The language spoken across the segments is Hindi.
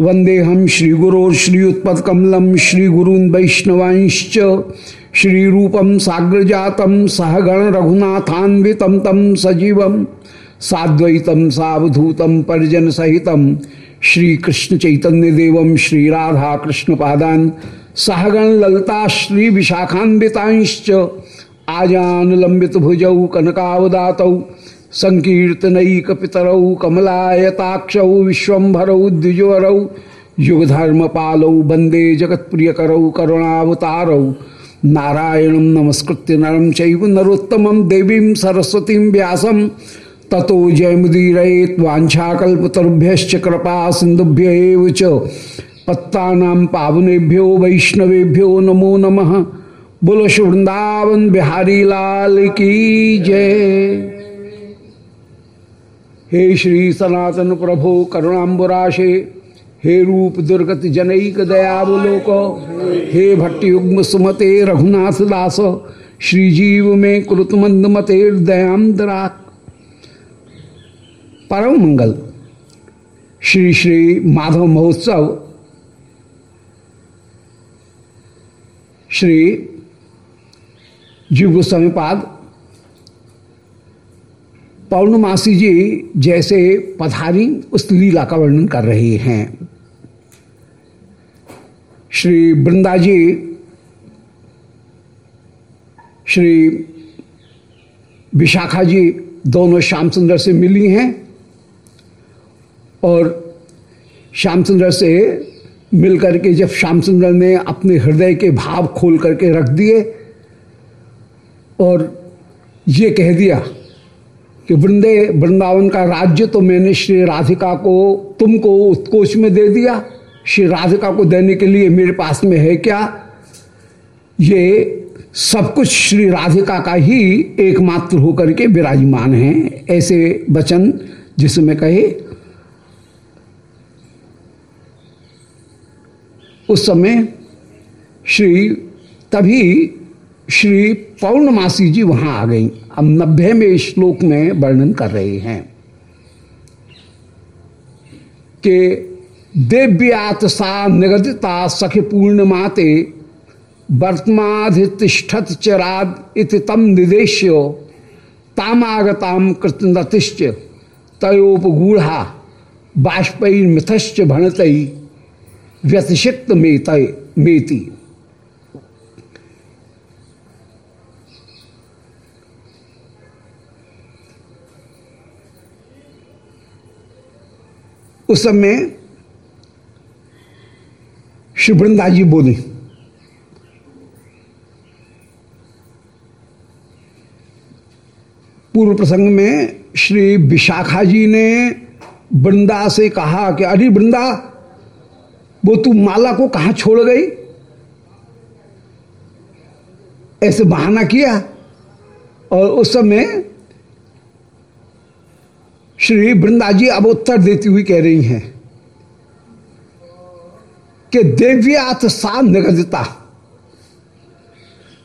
वंदे हम श्रीगुरो श्रीयुत्पकमलम श्रीगुरून वैष्णवांश्च श्रीरूपम साग्रजातम सहगण रघुनाथान्वितम तम सजीवम साद्वैतम सावधूतम परिजन सहितम श्री कृष्ण चैतन्य श्री राधा कृष्ण सहगण ललता, श्री विशाखान्वितांश्च, आजान लंबित भुजौ, कनकावदातौ संकीर्तनैक पितरौ कमलायताक्षौ विश्वभरौ द्विजवरौ युगधर्म पालौ वंदे जगत प्रिय करौ करुणावतारौ। नारायण नमस्कृत्य नरम चैव नरोत्तम देवी सरस्वती व्यास। ततो जयमुदीरेत वाछाकल्पतरुभ्य कृपा सिंधुभ्य पत्ता पावनेभ्यो, वैष्णवेभ्यो नमो नमः। बुलश वृंदावन बिहारी लाल की जय। हे श्री सनातन प्रभो करुणाबुराशे हे रूप दुर्गत जनईक दयावलोक, हे भट्टयुग्म सुमते रघुनाथ दास श्रीजीव में कुरुत मंद मते दयाम दराक परम मंगल। श्री श्री माधव महोत्सव। श्री जीव गोस्वामी पाद पौर्णमासी जी जैसे पधारी उस लीला का वर्णन कर रहे हैं। श्री वृंदा जी, श्री विशाखा जी दोनों श्याम सुंदर से मिली हैं और श्याम सुंदर से मिलकर के जब श्याम सुंदर ने अपने हृदय के भाव खोल करके रख दिए और ये कह दिया कि वृंदे, वृंदावन का राज्य तो मैंने श्री राधिका को, तुमको उत्कोच में दे दिया। श्री राधिका को देने के लिए मेरे पास में है क्या? ये सब कुछ श्री राधिका का ही एकमात्र होकर के विराजमान है, ऐसे वचन जिसमें कहे, उस समय श्री, तभी श्री पौर्णमासी जी वहाँ आ गई। अब नब्बे में श्लोक में वर्णन कर रहे हैं कि देव्यात सा निगदिता सखी पूर्णमाते वर्तमाधितिष्ठत चराद इति तम निदेश्य, तामागताम कृतनतिश्च तयोपगूढ़ा बाष्पैर्मिथश्च भणतई व्यतिषिक्त मेत मेति। उस समय श्री वृंदा जी बोली, पूर्व प्रसंग में श्री विशाखा जी ने वृंदा से कहा कि अरे वृंदा, वो तू माला को कहा छोड़ गई? ऐसे बहाना किया? और उस समय श्री वृंदा जी अब उत्तर देती हुई कह रही हैं कि देव्यात सा निगदिता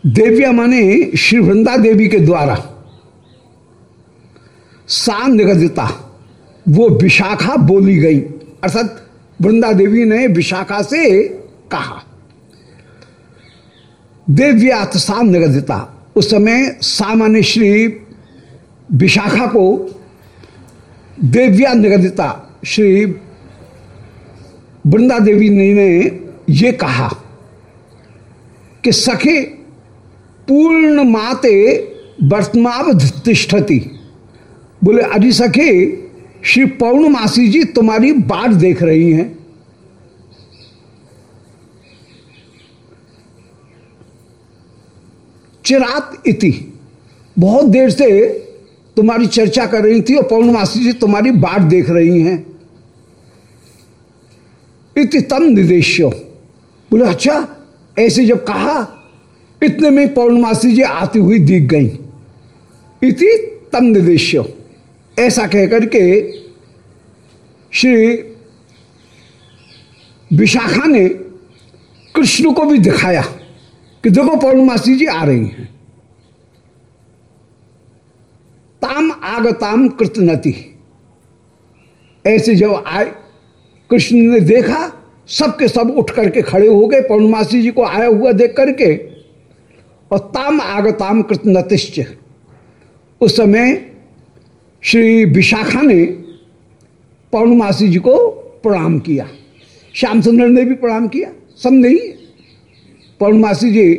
देव्या माने श्री वृंदा देवी के द्वारा सा निगदिता वो विशाखा बोली गई। अर्थात वृंदा देवी ने विशाखा से कहा, देव्यात सा निगदिता उस समय सामान्य श्री विशाखा को देव्या निगदिता श्री वृंदा देवी ने, ने ये कहा कि सखे पूर्ण माते वर्तमावधिष्ठति। बोले अरे सखे श्री पौर्णमासी जी तुम्हारी बाट देख रही हैं। चिरात इति बहुत देर से तुम्हारी चर्चा कर रही थी और पौर्णमासी जी तुम्हारी बाट देख रही हैं। इति तम निदेश्य। बोले अच्छा ऐसे जब कहा, इतने में पौर्णमासी जी आती हुई दिख गई। इति तम निर्देश्य ऐसा कहकर के श्री विशाखा ने कृष्ण को भी दिखाया कि देखो पौर्णमासी जी आ रही हैं। ताम आगताम कृतनति। ऐसे जब आए, कृष्ण ने देखा, सबके सब उठ करके खड़े हो गए पौर्णमासी जी को आया हुआ देख करके, और ताम आगताम कृतनतिश्च। उस समय श्री विशाखा ने पौर्णमासी जी को प्रणाम किया। श्यामचंद्र ने भी प्रणाम किया। सब नहीं पौर्णमासी जी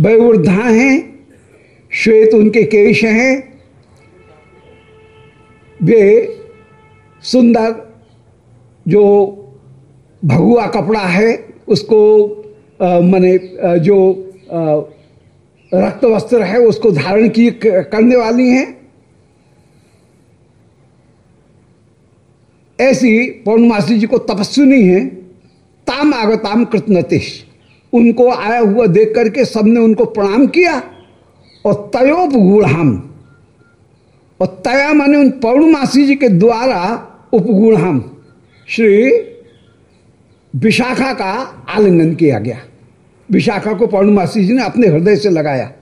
वयोवृद्धा हैं, श्वेत उनके केश हैं वे सुंदर, जो भगुआ कपड़ा है, उसको माने जो रक्त वस्त्र है, उसको धारण की करने वाली हैं। ऐसी पौर्णमासी जी को तपस्विनी है। ताम आगताम कृतनतिश। उनको आया हुआ देख करके सबने उनको प्रणाम किया और तयोप गुढ़ाम और तया माने उन पौर्णमासी जी के द्वारा उपगुढ़ाम श्री विशाखा का आलिंगन किया गया। विशाखा को पौर्णमासी जी ने अपने हृदय से लगाया।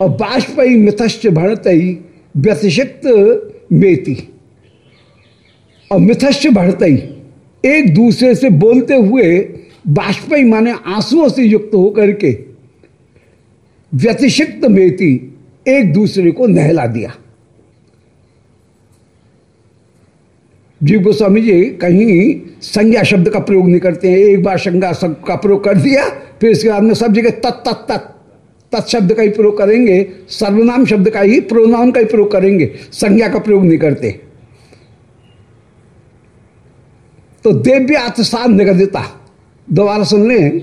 और बाष्पई मिथश्च भणतई व्यतिषिक्त मेती। और मिथश्च भड़तई एक दूसरे से बोलते हुए बाष्पई माने आंसुओं से युक्त होकर के व्यतिषिक्त मेती एक दूसरे को नहला दिया। जी गोस्वामी जी, कहीं संज्ञा शब्द का प्रयोग नहीं करते हैं। एक बार संज्ञा शब्द का प्रयोग कर दिया, फिर इसके बाद में सब जगह तत् तत् तत् तत् शब्द का ही प्रयोग करेंगे, सर्वनाम शब्द का ही प्रोनाम का ही प्रयोग करेंगे, संज्ञा का प्रयोग नहीं करते। तो देव्य अतसाद निगदिता दोबारा सुन लें,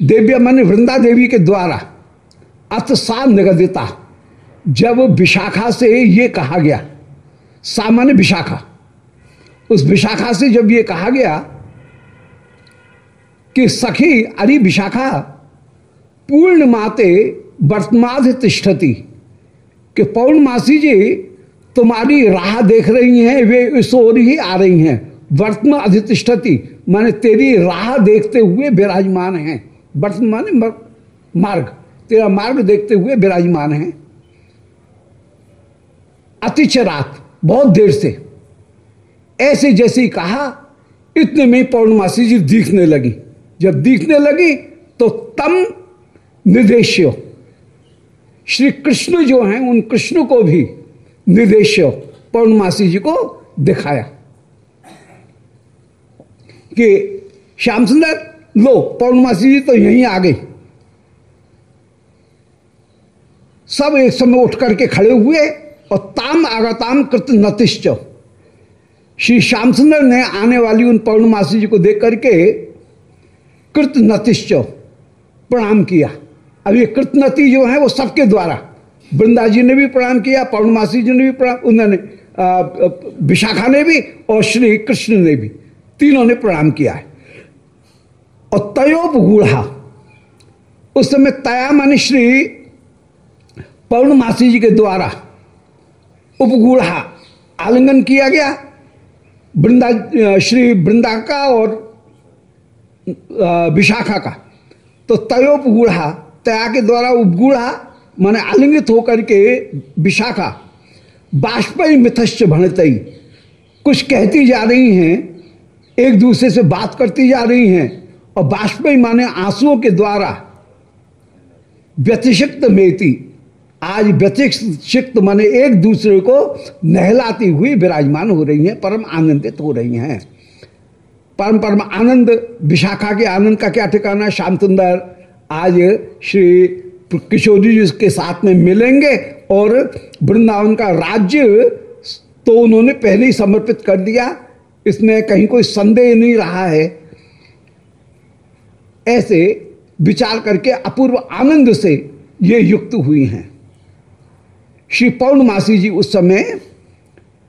देव्य माने वृंदा देवी के द्वारा अतसाद निगदिता जब विशाखा से ये कहा गया, सामान्य विशाखा उस विशाखा से जब ये कहा गया कि सखी, अरे विशाखा पूर्ण माते वर्तमान तिष्ठती, कि पौर्णमासी जी तुम्हारी राह देख रही हैं, वे इस ओर ही आ रही हैं। वर्तमान अधितिष्ठती माने तेरी राह देखते हुए विराजमान हैं। वर्तमान मार्ग, तेरा मार्ग देखते हुए विराजमान हैं। अतिचरात, बहुत देर से। ऐसे जैसे ही कहा, इतने में पौर्णमासी जी दिखने लगी। जब दिखने लगी तो तम निर्देश्य। श्री कृष्ण जो हैं, उन कृष्ण को भी निर्देश्य, पौर्णमासी जी को दिखाया। कि श्याम सुंदर, लो, पौर्णमासी जी तो यहीं आ गई। सब एक समय उठ करके खड़े हुए, और ताम आगताम कृत नतिश्च। श्री श्याम सुंदर ने आने वाली उन पौर्णमासी जी को देख करके कृत नतिश्च प्रणाम किया। अब ये कृतनति जो है वो सबके द्वारा। वृंदा जी ने भी प्रणाम किया, पौर्णमासी जी ने भी प्रणाम उन्होंने विशाखा ने भी और श्री कृष्ण ने भी। तीनों ने प्रणाम किया है। और तयोप उस समय तया मानी श्री पौर्णमासी जी के द्वारा उपगूढ़ा आलिंगन किया गया। वृंदा श्री वृंदा का और विशाखा का। तो तयोप गूढ़ा तया के द्वारा उपगूढ़ा माने आलिंगित होकर के विशाखा, बाष्पई मिथश्च भणतई। कुछ कहती जा रही हैं, एक दूसरे से बात करती जा रही हैं, और बाष्पी माने आंसुओं के द्वारा व्यतिषिक्त मेती। आज व्यतिषिक्त माने एक दूसरे को नहलाती हुई विराजमान हो रही हैं, परम आनंदित हो रही हैं। परम परम आनंद, विशाखा के आनंद का क्या ठिकाना, श्याम सुंदर? आज श्री किशोरी जी के साथ में मिलेंगे और वृंदावन का राज्य तो उन्होंने पहले ही समर्पित कर दिया। इसमें कहीं कोई संदेह नहीं रहा है। ऐसे विचार करके अपूर्व आनंद से ये युक्त हुई हैं। श्री पौर्णमासी जी उस समय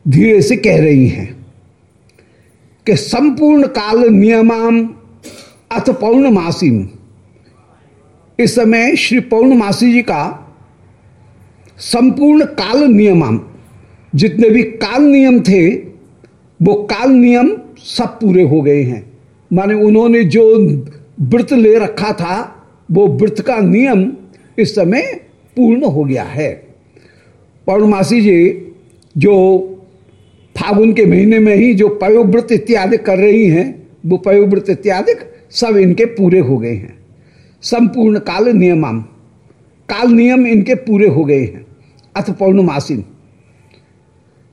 धीरे से कह रही हैं कि संपूर्ण काल नियमाम अथ पौर्णमासी इस समय श्री पौर्णमासी जी का संपूर्ण काल नियम जितने भी काल नियम थे, वो काल नियम सब पूरे हो गए हैं। माने उन्होंने जो व्रत ले रखा था, वो व्रत का नियम इस समय पूर्ण हो गया है। पौर्णमासी जी जो फागुन के महीने में ही जो पयोव्रत इत्यादि कर रही हैं, वो पयोव्रत इत्यादि सब इनके पूरे हो गए हैं। संपूर्ण काल नियम काल नियम इनके पूरे हो गए हैं। अथ पौर्णमासी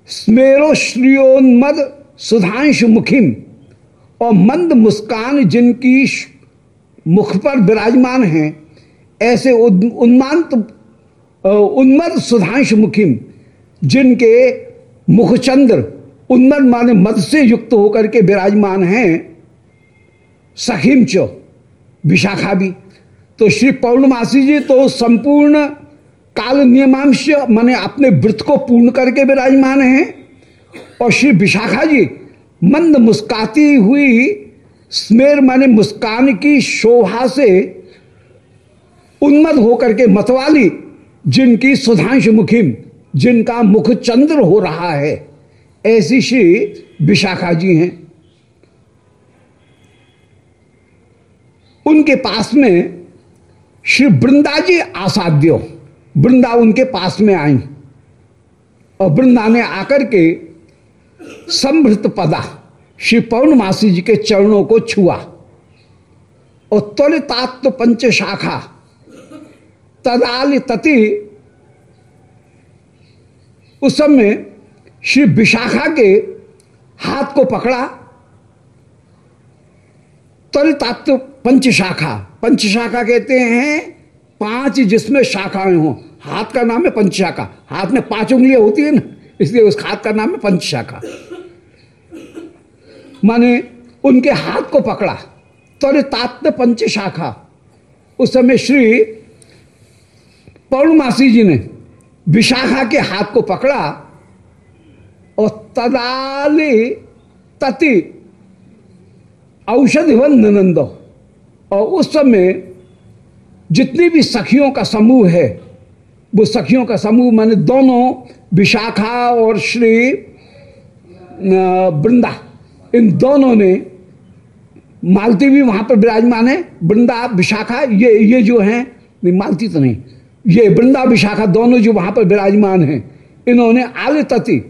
स्मेरो श्रियोन्मद सुधांश मुखिम, और मंद मुस्कान जिनकी मुख पर विराजमान हैं, ऐसे उन्मांत उन्मद सुधांश मुखिम, जिनके मुखचंद्र उन्मद माने मद से युक्त होकर के विराजमान हैं सखीम चो विशाखा भी तो श्री पौर्णमासी जी तो संपूर्ण काल नियमांश माने अपने व्रत को पूर्ण करके विराजमान हैं, और श्री विशाखा जी मंद मुस्काती हुई स्मेर माने मुस्कान की शोभा से उन्मद होकर के मतवाली जिनकी सुधांश मुखिम, जिनका मुख चंद्र हो रहा है, ऐसी श्री विशाखा जी हैं। उनके पास में श्री वृंदा जी आसाध्यो वृंदा उनके पास में आई। और वृंदा ने आकर के संभृत पदा श्री पौर्णमासी जी के चरणों को छुआ। और त्वरितात्व पंच शाखा तदाल तति। उस समय श्री विशाखा के हाथ को पकड़ा। त्वरितात्व पंच शाखा पंच शाखा कहते हैं, पाँच जिसमें शाखाएँ हो। हाथ का नाम है पंच शाखा हाथ में पाँच उंगलियाँ होती है ना, इसलिए उस हाथ का नाम है पंच शाखा माने उनके हाथ को पकड़ा। त्वरितात्व पंच शाखा उस समय श्री पौर्णमासी जी ने विशाखा के हाथ को पकड़ा और तदाली तति औषधिवन ननंद। और उस समय जितनी भी सखियों का समूह है, वो सखियों का समूह माने दोनों विशाखा और श्री वृंदा, इन दोनों ने मालती भी वहाँ पर विराजमान है, वृंदा, विशाखा, ये ये जो है नहीं मालती तो नहीं। ये वृंदा विशाखा दोनों जो वहाँ पर विराजमान हैं, इन्होंने आले तति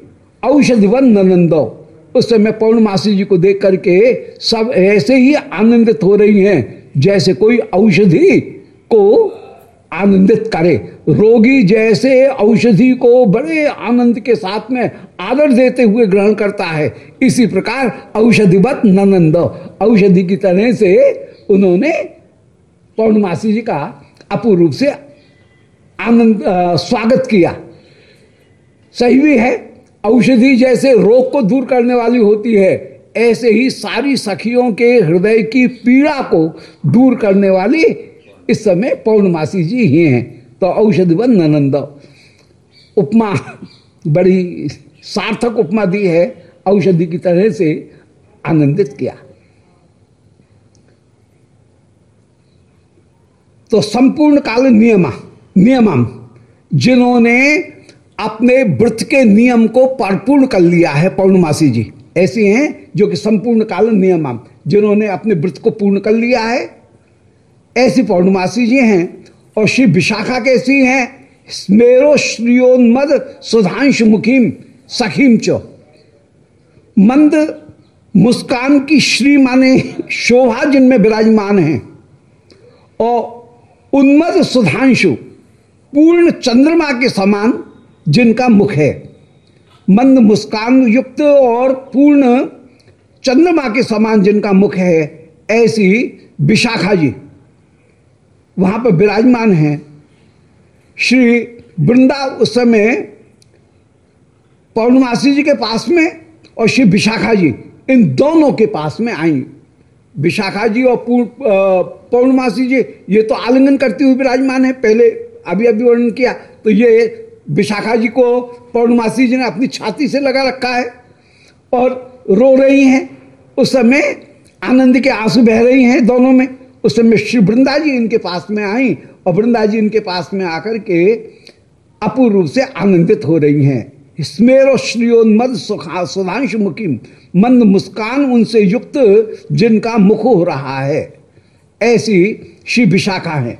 औषधिवन ननंदो उस समय पौर्णमासी जी को देख करके सब ऐसे ही आनंदित हो रही हैं, जैसे कोई औषधि को आनंदित करे। रोगी जैसे औषधि को बड़े आनंद के साथ में आदर देते हुए ग्रहण करता है। इसी प्रकार औषधिवत ननंद औषधि की तरह से उन्होंने पौर्णमासी जी का अपूर्व से आनंद स्वागत किया। सही भी है, औषधि जैसे रोग को दूर करने वाली होती है, ऐसे ही सारी सखियों के हृदय की पीड़ा को दूर करने वाली इस समय पौर्णमासी जी ही हैं। तो औषधि वन ननंद। उपमा, बड़ी सार्थक उपमा दी है, औषधि की तरह से आनंदित किया। तो संपूर्ण काल नियमा। नियमम, जिन्होंने अपने व्रत के नियम को परिपूर्ण कर लिया है पौर्णमासी जी। ऐसी हैं जो कि संपूर्ण काल नियम जिन्होंने अपने व्रत को पूर्ण कर लिया है। ऐसी पौर्णमासी जी हैं और श्री विशाखा कैसी हैं स्मेरो श्रियोन्मद सुधांश मुखीम सखीम चो। मंद मुस्कान की श्री माने शोभा जिनमें विराजमान है। और उन्मद सुधांशु पूर्ण चंद्रमा के समान जिनका मुख है। मंद मुस्कान युक्त और पूर्ण चंद्रमा के समान जिनका मुख है, ऐसी विशाखा जी। वहाँ पर विराजमान है। श्री वृंदा उस समय पौर्णमासी जी के पास में और श्री विशाखा जी, इन दोनों के पास में आई। विशाखा जी और पूर्ण पौर्णमासी जी, ये तो आलिंगन करती हुई विराजमान है। पहले अभी अभी वर्णन किया तो ये विशाखा जी को पौर्णमासी जी ने अपनी छाती से लगा रखा है और रो रही हैं। उस समय आनंद के आँसू बह रही हैं दोनों में। उस समय श्री वृंदा जी इनके पास में आई और वृंदा जी इनके पास में आकर के अपूर्व रूप से आनंदित हो रही हैं। स्मेरो श्रियोन्मद सुखा, सुधांश मुखिम, मंद मुस्कान उनसे युक्त जिनका मुख हो रहा है। ऐसी श्री विशाखा है।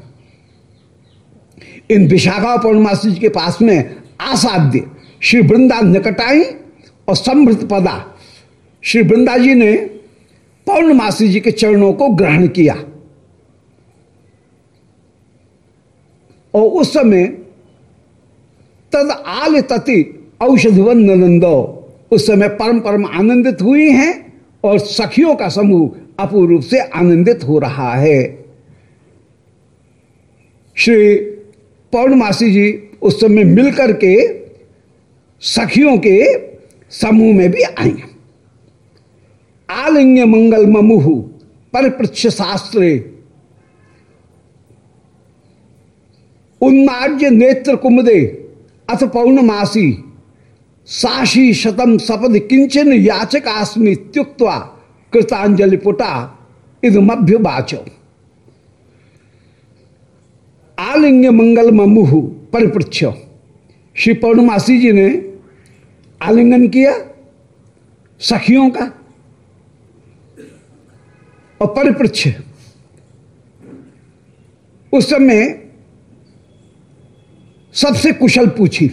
इन विशाखा पौर्णमासी जी के पास में आसाध्य श्री वृंदा निकटाई और समृद्ध पदा। श्री वृंदा जी ने पौर्णमासी जी के चरणों को ग्रहण किया। और उस समय तद आल तति औषधिवन नंदो उस समय परम परम आनंदित हुई हैं और सखियों का समूह अपूर्व से आनंदित हो रहा है। श्री पौर्णमासी जी उस समय मिलकर के सखियों के समूह में भी आई आलिंग मंगल ममुहु परिपृक्ष शास्त्रे। उन्मार्य नेत्र कुमदे, अथ पौर्णमासी साशी शतम सपद किंचन याचक आसमी त्युक्वा कृतांजलि पुटा, इदमभ्य बाचो। आलिंग मंगल ममुहु परिपृक्ष श्री पौर्णमासी जी ने आलिंगन किया सखियों का और परिपृक्ष उस समय सबसे कुशल पूछी।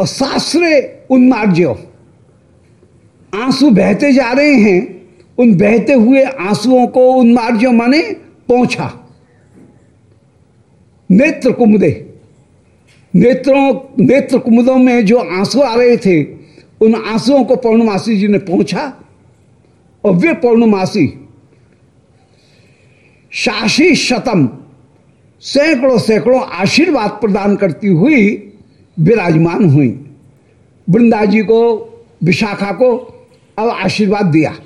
और शास्त्रे उन्मार्ज्य। आँसू बहते जा रहे हैं, उन बहते हुए आंसुओं को उन्मार्ज्य माने पहुँचा। नेत्र कुमुदे नेत्रों, नेत्र कुमुदों में जो आँसू आ रहे थे, उन आंसुओं को पौर्णमासी जी ने पहुँचा। और वे पौर्णमासी। शाशी शतम। सैकड़ों सैकड़ों आशीर्वाद प्रदान करती हुई विराजमान हुई। वृंदा जी को, विशाखा को अब आशीर्वाद दिया।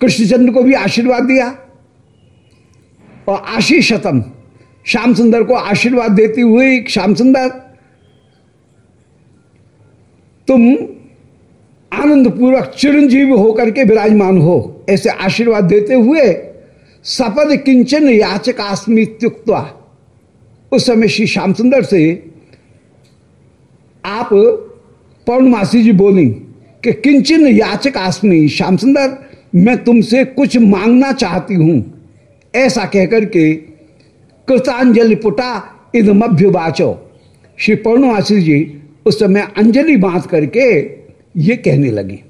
कृष्णचंद्र को भी आशीर्वाद दिया। और आशीष शतम श्याम सुंदर को आशीर्वाद देती हुई श्याम सुंदर तुम आनंद पूर्वक चिरंजीव होकर के विराजमान हो, ऐसे आशीर्वाद देते हुए सपद किंचन याचक आस्मित्युक्ता उस समय श्री श्याम सुंदर से आप पौर्णमासी जी बोली कि किंचन याचक आसमी श्याम सुंदर मैं तुमसे कुछ मांगना चाहती हूँ। ऐसा कहकर के कृतांजलि पुटा इदमभ्युवाचो। श्री पौर्णमासी जी उस समय अंजलि बाँध करके ये कहने लगी।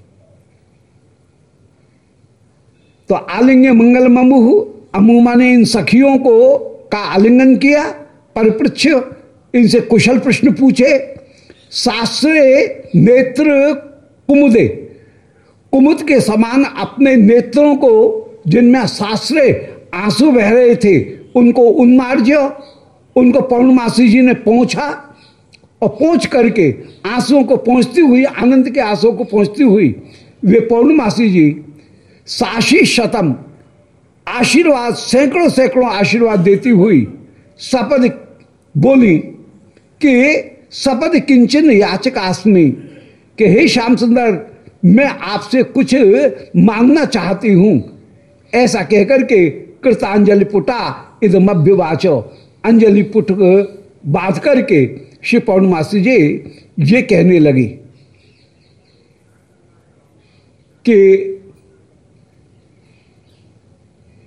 तो आलिंग मंगल ममुह अमूमा ने इन सखियों को का आलिंगन किया? परिपृक्ष इनसे कुशल प्रश्न पूछे, शास्त्रे नेत्र कुमुदे। कुमुद के समान अपने नेत्रों को, जिनमें सासरे आँसू बह रहे थे, उनको उन्मार्ज्य उनको पौर्णमासी जी ने पहुँचा, और पहुँच करके आंसुओं को पहुँचती हुई, आनंद के आंसुओं को पहुँचती हुई, वे पौर्णमासी जी, साशी शतम, आशीर्वाद, सैकड़ों सैकड़ों आशीर्वाद देती हुई, सपद बोली कि, सपद किंचन याचक आसमी कि हे श्याम सुंदर मैं आपसे कुछ मांगना चाहती हूँ। ऐसा कहकर के कृतांजलि पुटा इदमभ्यवाचो अंजलि पुट बात करके श्री पौर्णमासी जी ये कहने लगी कि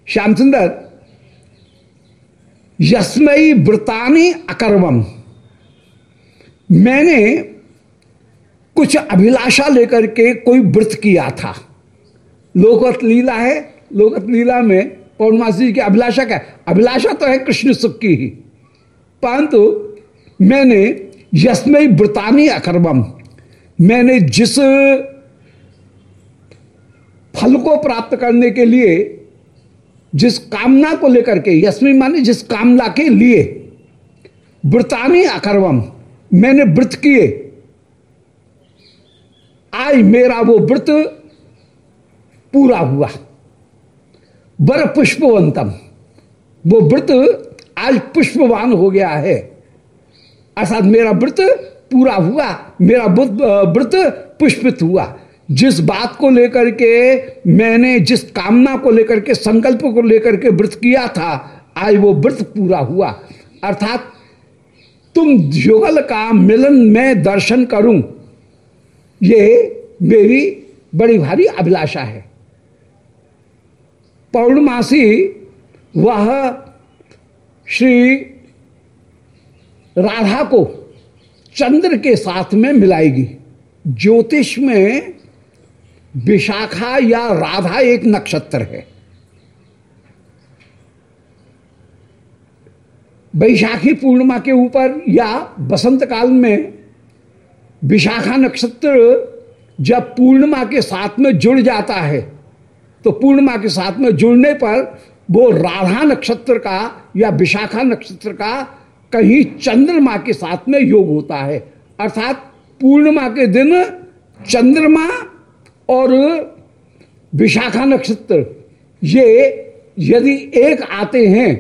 श्याम सुंदर, यस्मयी व्रतानी अकर्वम मैंने कुछ अभिलाषा लेकर के कोई व्रत किया था। लोकत लीला है लोकत लीला में पौर्णमासी की अभिलाषा क्या? अभिलाषा तो है कृष्ण सुख की ही। परंतु मैंने यशमय व्रतानी अकर्मम। मैंने जिस फल को प्राप्त करने के लिए, जिस कामना को लेकर के, यस्मी माने जिस कामना के लिए व्रतानी अकर्वम मैंने व्रत किए आज मेरा वो व्रत पूरा हुआ। बर पुष्पवंतम। वो व्रत आज पुष्पवान हो गया है। अर्थात मेरा व्रत पूरा हुआ। मेरा व्रत पुष्पित हुआ। जिस बात को लेकर के मैंने, जिस कामना को लेकर के, संकल्प को लेकर के व्रत किया था, आज वो व्रत पूरा हुआ। अर्थात तुम युगल का मिलन में दर्शन करूँ ये मेरी बड़ी भारी अभिलाषा है। पौर्णमासी वह श्री राधा को चंद्र के साथ में मिलाएगी। ज्योतिष में विशाखा या राधा एक नक्षत्र है। वैशाखी पूर्णिमा के ऊपर या बसंत काल में विशाखा नक्षत्र जब पूर्णिमा के साथ में जुड़ जाता है तो पूर्णिमा के साथ में जुड़ने पर वो राधा नक्षत्र का या विशाखा नक्षत्र का कहीं चंद्रमा के साथ में योग होता है। अर्थात पूर्णिमा के दिन चंद्रमा और विशाखा नक्षत्र, ये यदि एक आते हैं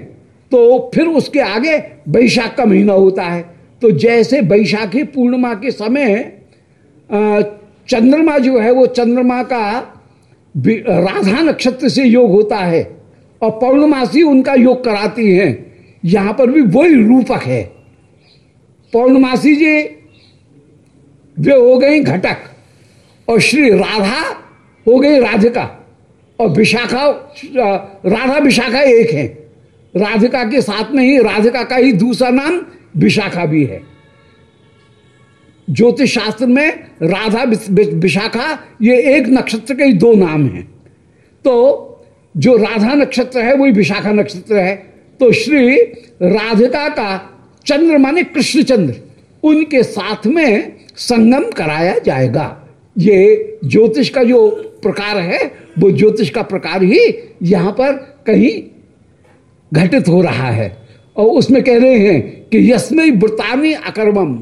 तो फिर उसके आगे वैशाख का महीना होता है। तो जैसे बैशाखी पूर्णिमा के समय चंद्रमा जो है, वो चंद्रमा का राधा नक्षत्र से योग होता है और पौर्णमासी उनका योग कराती हैं। यहाँ पर भी वही रूपक है। पौर्णमासी जी, वे हो गई घटक और श्री राधा हो गई राधिका और विशाखा राधा विशाखा एक है। राधिका के साथ में ही, राधिका का ही दूसरा नाम विशाखा भी है। ज्योतिष शास्त्र में राधा विशाखा, ये एक नक्षत्र के ही दो नाम हैं। तो जो राधा नक्षत्र है, वही विशाखा नक्षत्र है। तो श्री राधिका का चंद्र माने कृष्ण चंद्र उनके साथ में संगम कराया जाएगा। ये ज्योतिष का जो प्रकार है, वो ज्योतिष का प्रकार ही यहाँ पर कहीं घटित हो रहा है। और उसमें कह रहे हैं कि यस्मय वृतानी अकर्मम।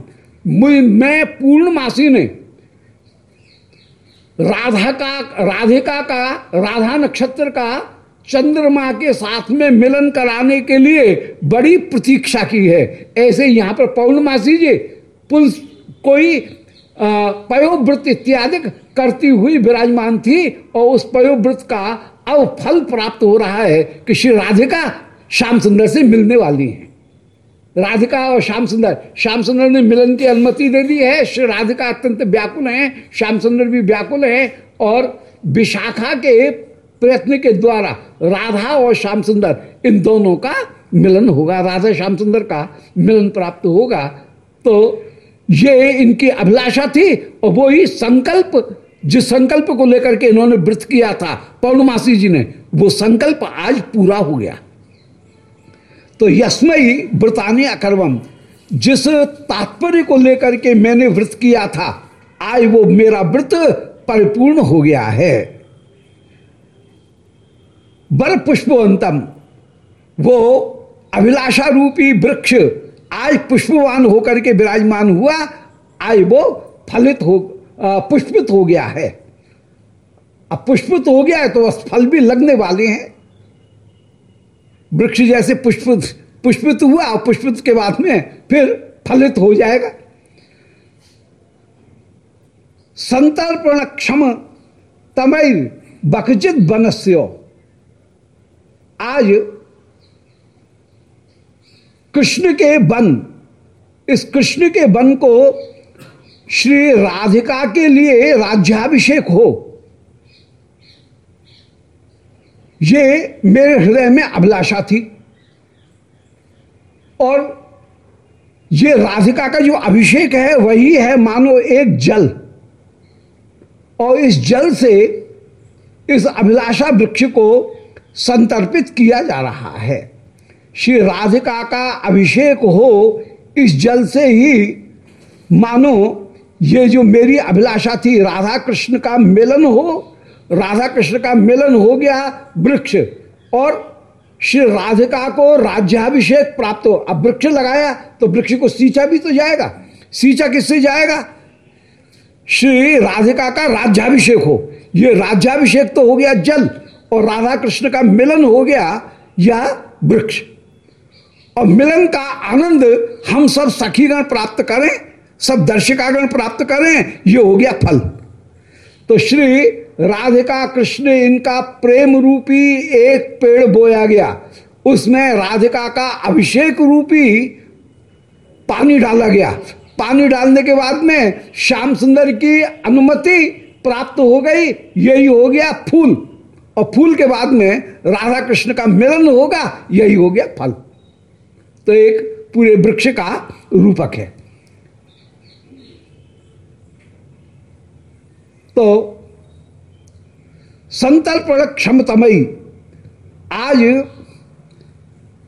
मैं पूर्णमासी ने राधा का राधिका का, राधा नक्षत्र का चंद्रमा के साथ में मिलन कराने के लिए बड़ी प्रतीक्षा की है। ऐसे यहाँ पर पौर्णमासी जी कोई पयोव्रत इत्यादि करती हुई विराजमान थी और उस पयोव्रत का अब फल प्राप्त हो रहा है कि श्री राधिका श्याम सुंदर से मिलने वाली है। राधिका और श्याम सुंदर। श्याम सुंदर ने मिलन की अनुमति दे दी है। श्री राधिका अत्यंत व्याकुल है। श्याम सुंदर भी व्याकुल है और विशाखा के प्रयत्न के द्वारा राधा और श्याम सुंदर, इन दोनों का मिलन होगा। राधा श्याम सुंदर का मिलन प्राप्त होगा। तो ये इनकी अभिलाषा थी और वो ही संकल्प, जिस संकल्प को लेकर के इन्होंने व्रत किया था, पौर्णमासी जी ने, वो संकल्प आज पूरा हो गया। तो यस्मयी व्रतानी अकर्वम। जिस तात्पर्य को लेकर के मैंने व्रत किया था, आज वो मेरा व्रत परिपूर्ण हो गया है। बर पुष्पवंतम वो अभिलाषा रूपी वृक्ष आज पुष्पवान होकर के विराजमान हुआ, आज वो फलित हो पुष्पित हो गया है। अब पुष्पित हो गया है तो फल भी लगने वाले हैं। वृक्ष जैसे पुष्पित पुष्पित हुआ पुष्पित के बाद में फिर फलित हो जाएगा। संतर्पण क्षम तमय बकचित बनस्यो आज कृष्ण के वन, इस कृष्ण के वन को श्री राधिका के लिए राज्याभिषेक हो। ये मेरे हृदय में अभिलाषा थी। और ये राधिका का जो अभिषेक है, वही है, मानो एक जल। और इस जल से इस अभिलाषा वृक्ष को संतर्पित किया जा रहा है। श्री राधिका का अभिषेक हो, इस जल से ही मानो ये जो मेरी अभिलाषा थी, राधा कृष्ण का मिलन हो राधा कृष्ण का मिलन हो गया वृक्ष। और श्री राधिका को राज्याभिषेक प्राप्त हो, अब वृक्ष लगाया तो वृक्ष को सींचा भी तो जाएगा। सींचा किससे जाएगा? श्री राधिका का राज्याभिषेक हो। ये राज्याभिषेक तो हो गया जल, और राधा कृष्ण का मिलन हो गया या वृक्ष। और मिलन का आनंद हम सब सखीगण प्राप्त करें, सब दर्शकागण प्राप्त करें, ये हो गया फल। तो श्री राधिका कृष्ण इनका प्रेम रूपी एक पेड़ बोया गया। उसमें राधिका का अभिषेक रूपी पानी डाला गया। पानी डालने के बाद में श्याम सुंदर की अनुमति प्राप्त हो गई। यही हो गया फूल। और फूल के बाद में राधा कृष्ण का मिलन होगा। यही हो गया फल। तो एक पूरे वृक्ष का रूपक है। तो संतर्पण क्षमतमयी आज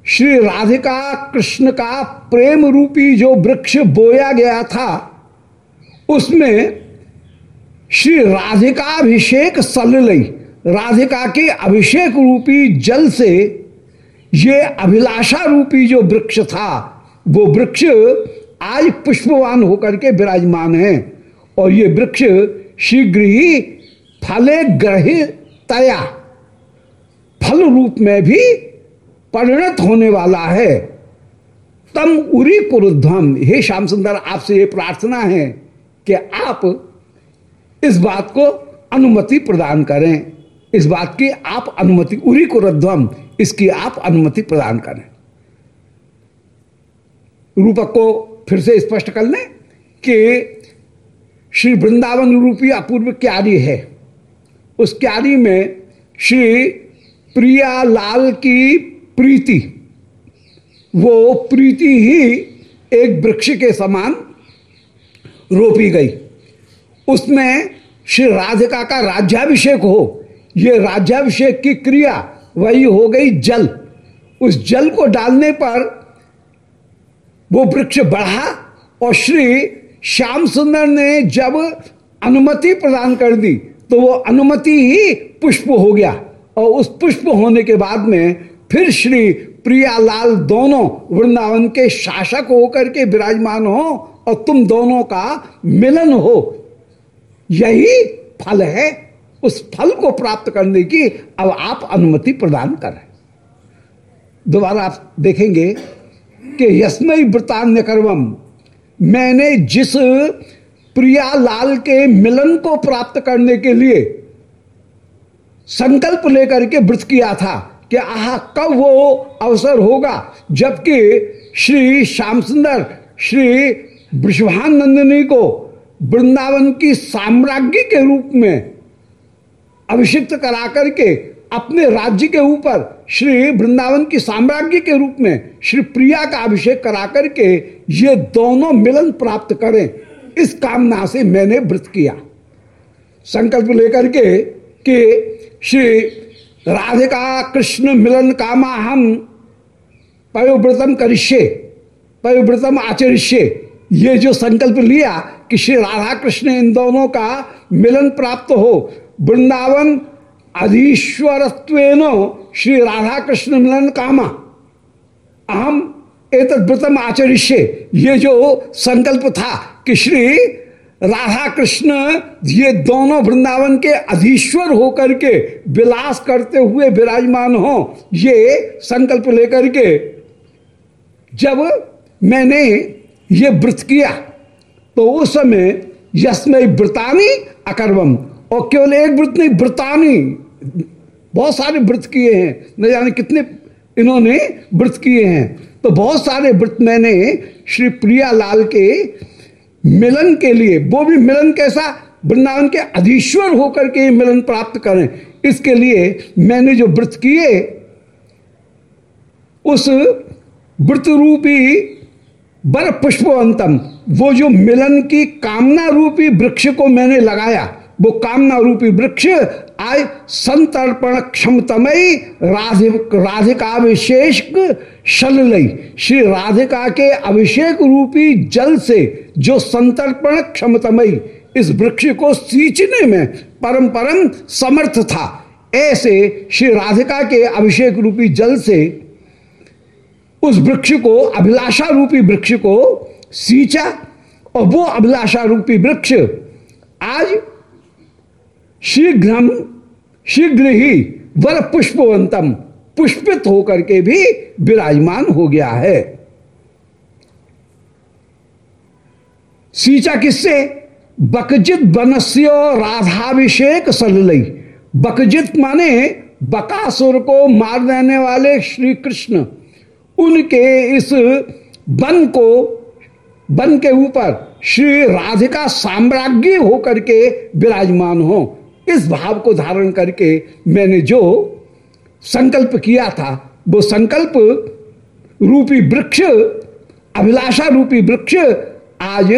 श्री राधिका कृष्ण का प्रेम रूपी जो वृक्ष बोया गया था, उसमें श्री राधिकाभिषेक सललई राधिका के अभिषेक रूपी जल से ये अभिलाषा रूपी जो वृक्ष था, वो वृक्ष आज पुष्पवान होकर के विराजमान है। और ये वृक्ष शीघ्र ही फले तया फल रूप में भी परिणत होने वाला है। तम उरी कुरुध्वम हे श्याम सुंदर, आपसे ये प्रार्थना है कि आप इस बात को अनुमति प्रदान करें। इस बात की आप अनुमति, उरी को रध्वम इसकी आप अनुमति प्रदान करें। रूपक को फिर से स्पष्ट कर लें कि श्री वृंदावन रूपी अपूर्व क्यारी है। उस क्यारी में श्री प्रिया लाल की प्रीति। वो प्रीति ही एक वृक्ष के समान रोपी गई। उसमें श्री राधिका का राज्याभिषेक हो, ये राज्याभिषेक की क्रिया वही हो गई जल। उस जल को डालने पर वो वृक्ष बढ़ा और श्री श्याम सुंदर ने जब अनुमति प्रदान कर दी तो वो अनुमति ही पुष्प हो गया। और उस पुष्प होने के बाद में फिर श्री प्रियालाल दोनों वृंदावन के शासक होकर के विराजमान हो और तुम दोनों का मिलन हो। यही फल है उस फल को प्राप्त करने की। अब आप अनुमति प्रदान करें। दोबारा आप देखेंगे कि यस्मय वृतान्य कर्मम मैंने जिस प्रिया लाल के मिलन को प्राप्त करने के लिए संकल्प लेकर के व्रत किया था कि आह, कब वो अवसर होगा, जबकि श्री श्याम सुंदर, श्री वृषभानंदिनी को वृंदावन की साम्राज्ञी के रूप में अभिषिक्त करा करके अपने राज्य के ऊपर श्री वृंदावन की साम्राज्य के रूप में श्री प्रिया का अभिषेक करा करके ये दोनों मिलन प्राप्त करें, इस कामना से मैंने व्रत किया। संकल्प लेकर के कि श्री राधिका कृष्ण मिलन कामा हम पयोव्रतम करिष्ये पयोव्रतम आचरिष्ये। ये जो संकल्प लिया कि श्री राधा कृष्ण इन दोनों का मिलन प्राप्त हो, वृंदावन अधीश्वरत्व श्री राधा कृष्ण मिलन कामा। अहम एक व्रतम आचरिष्य। ये जो संकल्प था कि श्री राधा कृष्ण ये दोनों वृंदावन के अधीश्वर होकर के विलास करते हुए विराजमान हो, ये संकल्प लेकर के जब मैंने ये व्रत किया तो उस समय यस्मय व्रतानी अकर्वम। और केवल एक व्रत नहीं, व्रतानी। बहुत सारे व्रत किए हैं। न जाने कितने इन्होंने व्रत किए हैं। तो बहुत सारे व्रत मैंने श्री प्रिया लाल के मिलन के लिए, वो भी मिलन कैसा वृंदावन के अधीश्वर होकर के मिलन प्राप्त करें। इसके लिए मैंने जो व्रत किए, उस व्रत रूपी बर पुष्पवंतम वो जो मिलन की कामना रूपी वृक्ष को मैंने लगाया, वो कामना रूपी वृक्ष आय संतर्पण क्षमतमय राधिका विशेष शललई श्री राधिका के अभिषेक रूपी जल से जो संतर्पण क्षमतमय इस वृक्ष को सींचने में परम परम समर्थ था, ऐसे श्री राधिका के अभिषेक रूपी जल से उस वृक्ष को, अभिलाषा रूपी वृक्ष को सींचा और वो अभिलाषा रूपी वृक्ष आज शीघ्र शीघ्र ही वर पुष्पवंतम पुष्पित होकर के भी विराजमान हो गया है। सींचा किससे? बकजित बनस्य राधाभिषेक सललई। बकजित माने बकासुर को मार देने वाले श्री कृष्ण उनके इस वन को वन के ऊपर श्री राधिका साम्राज्ञी होकर के विराजमान हो। इस भाव को धारण करके मैंने जो संकल्प किया था, वो संकल्प रूपी वृक्ष, अभिलाषा रूपी वृक्ष आज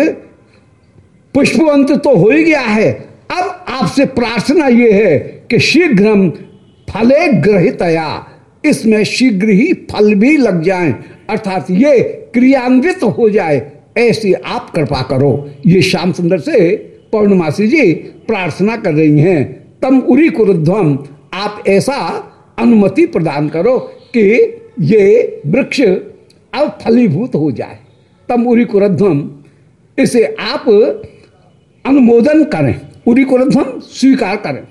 पुष्पवंत तो हो ही गया है। अब आपसे प्रार्थना ये है कि शीघ्र फले ग्रहितया। इसमें शीघ्र ही फल भी लग जाए, अर्थात ये क्रियान्वित हो जाए, ऐसी आप कृपा करो। ये श्याम सुंदर से पौर्णमासी जी प्रार्थना कर रही हैं, तम उरी कुरुध्वम, आप ऐसा अनुमति प्रदान करो कि ये वृक्ष अब फलीभूत हो जाए। तम उरी कुरुध्वम, इसे आप अनुमोदन करें, उरी कुरुध्वम स्वीकार करें।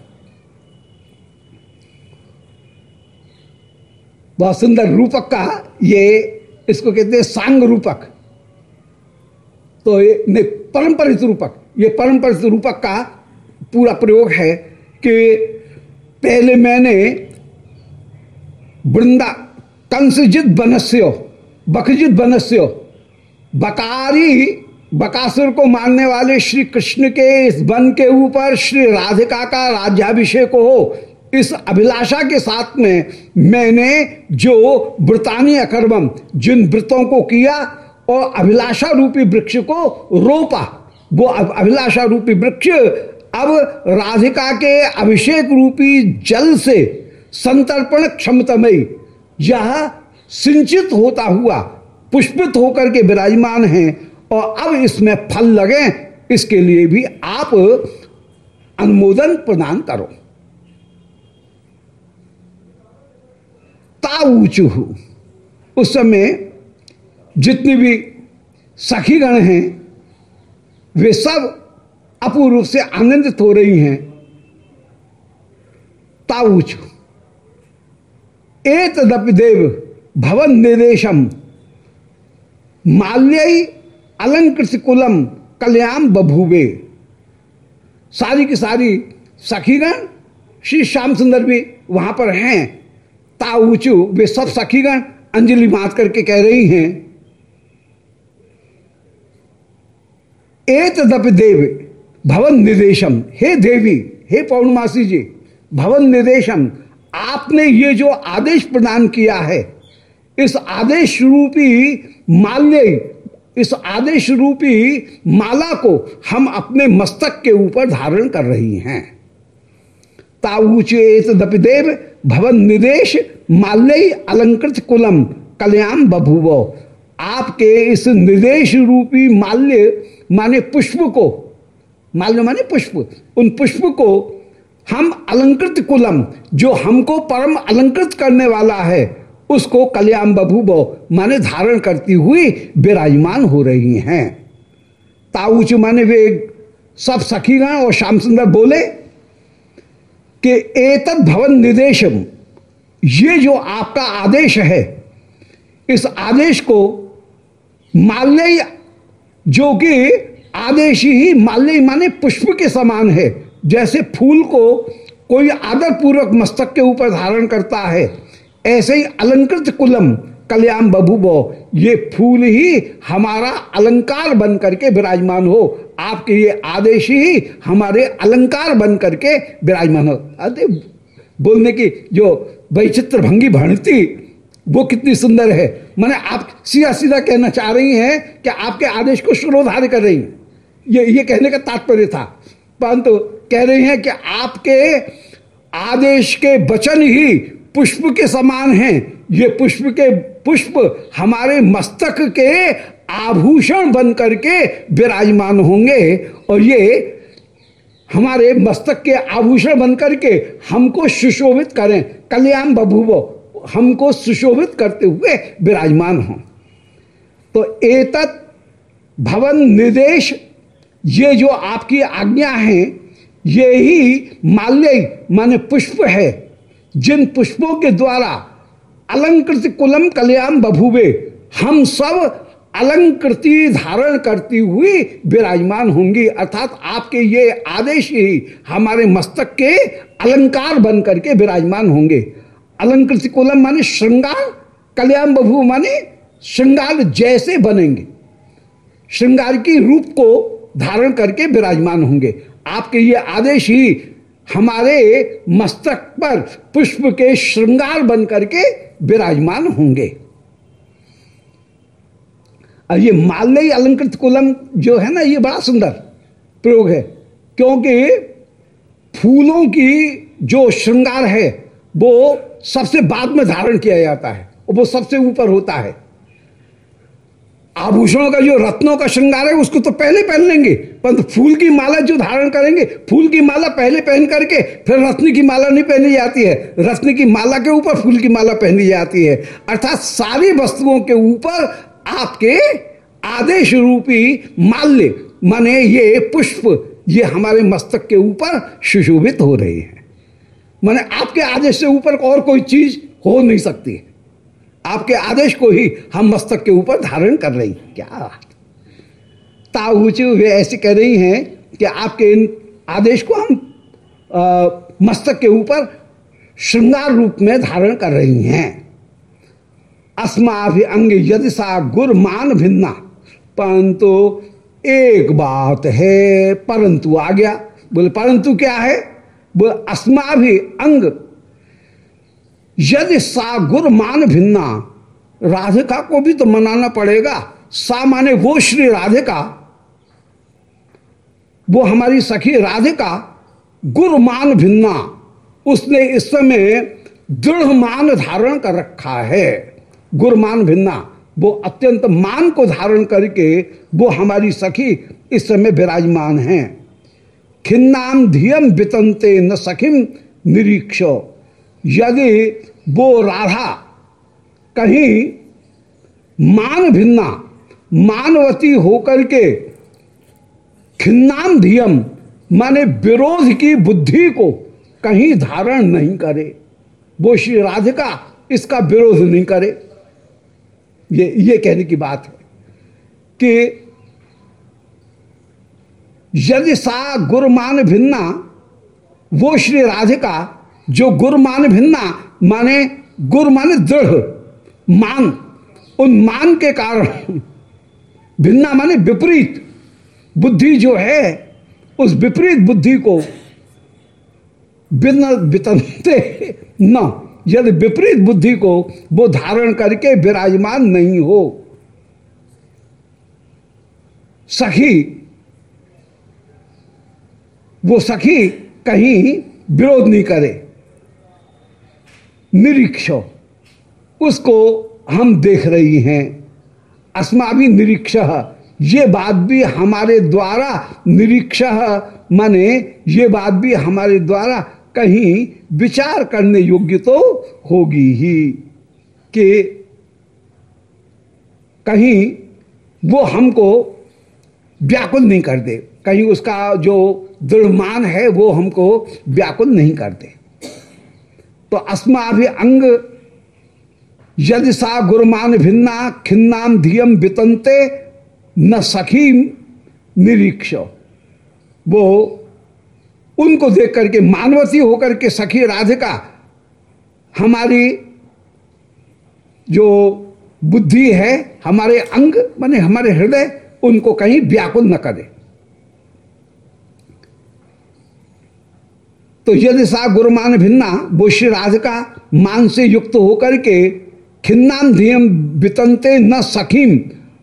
बहुत सुंदर रूपक का ये, इसको कहते हैं सांग रूपक। तो ये परंपरित रूपक, ये परंपरित रूपक का पूरा प्रयोग है कि पहले मैंने वृंदा, कंसजित बनस्यो बकजित बनस्यो बकारी, बकासुर को मारने वाले श्री कृष्ण के इस वन के ऊपर, श्री राधिका का राज्याभिषेक हो, इस अभिलाषा के साथ में मैंने जो व्रतानी अकर्मम, जिन व्रतों को किया, और अभिलाषा रूपी वृक्ष को रोपा, वो अभिलाषा रूपी वृक्ष अब राधिका के अभिषेक रूपी जल से संतर्पण क्षमतामयी, यह सिंचित होता हुआ, पुष्पित होकर के विराजमान है, और अब इसमें फल लगे, इसके लिए भी आप अनुमोदन प्रदान करो। ताऊचु उस समय जितनी भी सखीगण हैं, वे सब अपूर्व रूप से आनंदित हो रही हैं। ताऊचु एक देव भवन निर्देशम। माल्य अलंकृत कुलम कल्याण बभूवे। सारी की सारी सखीगण, श्री श्याम सुंदर भी वहाँ पर हैं। ताऊचु वे सब सखीगण अंजलि मात करके कह रही हैं। एक देव भवन निदेशम हे देवी, हे पौर्णमासी जी भवन निदेशम आपने ये जो आदेश प्रदान किया है, इस आदेश रूपी माल्य, इस आदेश रूपी माला को हम अपने मस्तक के ऊपर धारण कर रही हैं। ताऊचेत दपिदेव, भवन निदेश माल्य अलंकृत कुलम, कल्याण बभुव। आपके इस निदेश रूपी माल्य, माने पुष्प को माल्य माने पुष्प? उन पुष्प को हम अलंकृत कुलम, जो हमको परम अलंकृत करने वाला है, उसको कल्याण बभुव माने धारण करती हुई विराजमान हो रही हैं। ताऊच माने वे सब सखीगण और श्याम सुंदर बोले कि एतद भवन निदेशम ये जो आपका आदेश है, इस आदेश को माल्य जो कि आदेश ही माल्य माने पुष्प के समान है। जैसे फूल को कोई आदर पूर्वक मस्तक के ऊपर धारण करता है, ऐसे ही अलंकृत कुलम, कल्याण बभुबो ये फूल ही हमारा अलंकार बन करके विराजमान हो। आपके ये आदेश ही हमारे अलंकार बन करके विराजमान हो। अरे, बोलने की जो वैचित्र भंगी भणती वो कितनी सुंदर है। मैंने आप सीधा सीधा कहना चाह रही हैं कि आपके आदेश को श्रोधार्य कर रही हैं। ये ये कहने का तात्पर्य था। परंतु कह रही हैं कि आपके आदेश के वचन ही पुष्प के समान हैं। ये पुष्प के, पुष्प हमारे मस्तक के आभूषण बन करके विराजमान होंगे और ये हमारे मस्तक के आभूषण बन करके हमको सुशोभित करें। कल्याण बभुवो। हमको सुशोभित करते हुए विराजमान हो। तो एतत् भवन निर्देश, ये जो आपकी आज्ञा है, ये ही माल्य माने पुष्प है, जिन पुष्पों के द्वारा अलंकृत कुलम कल्याण बभुवे, हम सब अलंकृति धारण करती हुई विराजमान होंगी। अर्थात आपके ये आदेश ही हमारे मस्तक के अलंकार बन करके विराजमान होंगे। अलंकृति कोलम माने श्रृंगार, कल्याण बभु माने श्रृंगार जैसे बनेंगे। श्रृंगार की रूप को धारण करके विराजमान होंगे। आपके ये आदेश ही हमारे मस्तक पर पुष्प के श्रृंगार बन करके विराजमान होंगे। और ये माल्य अलंकृत कुलम जो है ना, ये बड़ा सुंदर प्रयोग है, क्योंकि फूलों की जो श्रृंगार है, वो सबसे बाद में धारण किया जाता है वो सबसे ऊपर होता है। आभूषणों का जो रत्नों का श्रृंगार है, उसको तो पहले पहन लेंगे, परंतु फूल की माला जो धारण करेंगे, फूल की माला पहले पहन करके फिर रत्न की माला नहीं पहनी जाती है। रत्न की माला के ऊपर फूल की माला पहनी जाती है। अर्थात सारी वस्तुओं के ऊपर आपके आदेश रूपी माल्य, माने ये पुष्प, ये हमारे मस्तक के ऊपर सुशोभित हो रहे हैं। माने आपके आदेश से ऊपर और कोई चीज़ हो नहीं सकती। आपके आदेश को ही हम मस्तक के ऊपर धारण कर रही क्या ताऊचे वे ऐसे कह रही हैं कि आपके इन आदेश को हम आ, मस्तक के ऊपर श्रृंगार रूप में धारण कर रही हैं। अस्मा भी अंग यदि सा गुर मान भिन्ना परंतु एक बात है परंतु आ गया। बोले परंतु क्या है? अस्मा भी अंग। यदि सा गुर मान भिन्ना, राधिका को भी तो मनाना पड़ेगा। सा माने वो श्री राधिका, वो हमारी सखी राधिका, गुर मान भिन्ना, उसने इस समय दृढ़ मान धारण कर रखा है। गुरमान भिन्ना, वो अत्यंत मान को धारण करके वो हमारी सखी इस समय विराजमान हैं। खिन्नाम धियम बितंते न सखिम निरीक्ष। यदि वो राधा कहीं मान भिन्ना, मानवती होकर के खिन्नाम धियम, माने विरोध की बुद्धि को कहीं धारण नहीं करे, वो श्री राधिका इसका विरोध नहीं करे। ये ये कहने की बात है कि यदि सा गुरमान भिन्ना, वो श्री राधिका, जो गुरमान भिन्ना, माने गुर माने दृढ़, मान, उन मान के कारण, भिन्ना माने विपरीत, बुद्धि जो है, उस विपरीत बुद्धि को बिना बितनते न, यदि विपरीत बुद्धि को वो धारण करके विराजमान नहीं हो, सखी वो सखी कहीं विरोध नहीं करे। निरीक्ष उसको हम देख रही हैं। अस्मा भी निरीक्ष ये बात भी हमारे द्वारा निरीक्ष माने ये बात भी हमारे द्वारा कहीं विचार करने योग्य तो होगी ही कि कहीं वो हमको व्याकुल नहीं कर दे। कहीं उसका जो दृढ़मान है, वो हमको व्याकुल नहीं करते। तो अस्मा भी अंग यदि सा गुरमान भिन्ना खिन्नाम धियम बितंते न सखी निरीक्ष। वो उनको देख करके, मानवती होकर के सखी राधिका, हमारी जो बुद्धि है, हमारे अंग, माने हमारे हृदय, उनको कहीं व्याकुल न करे। तो यदि सा गुरुमान भिन्ना, वो श्री राधिका मान से युक्त होकर के खिन्नाम धियम बितनते न सखीम,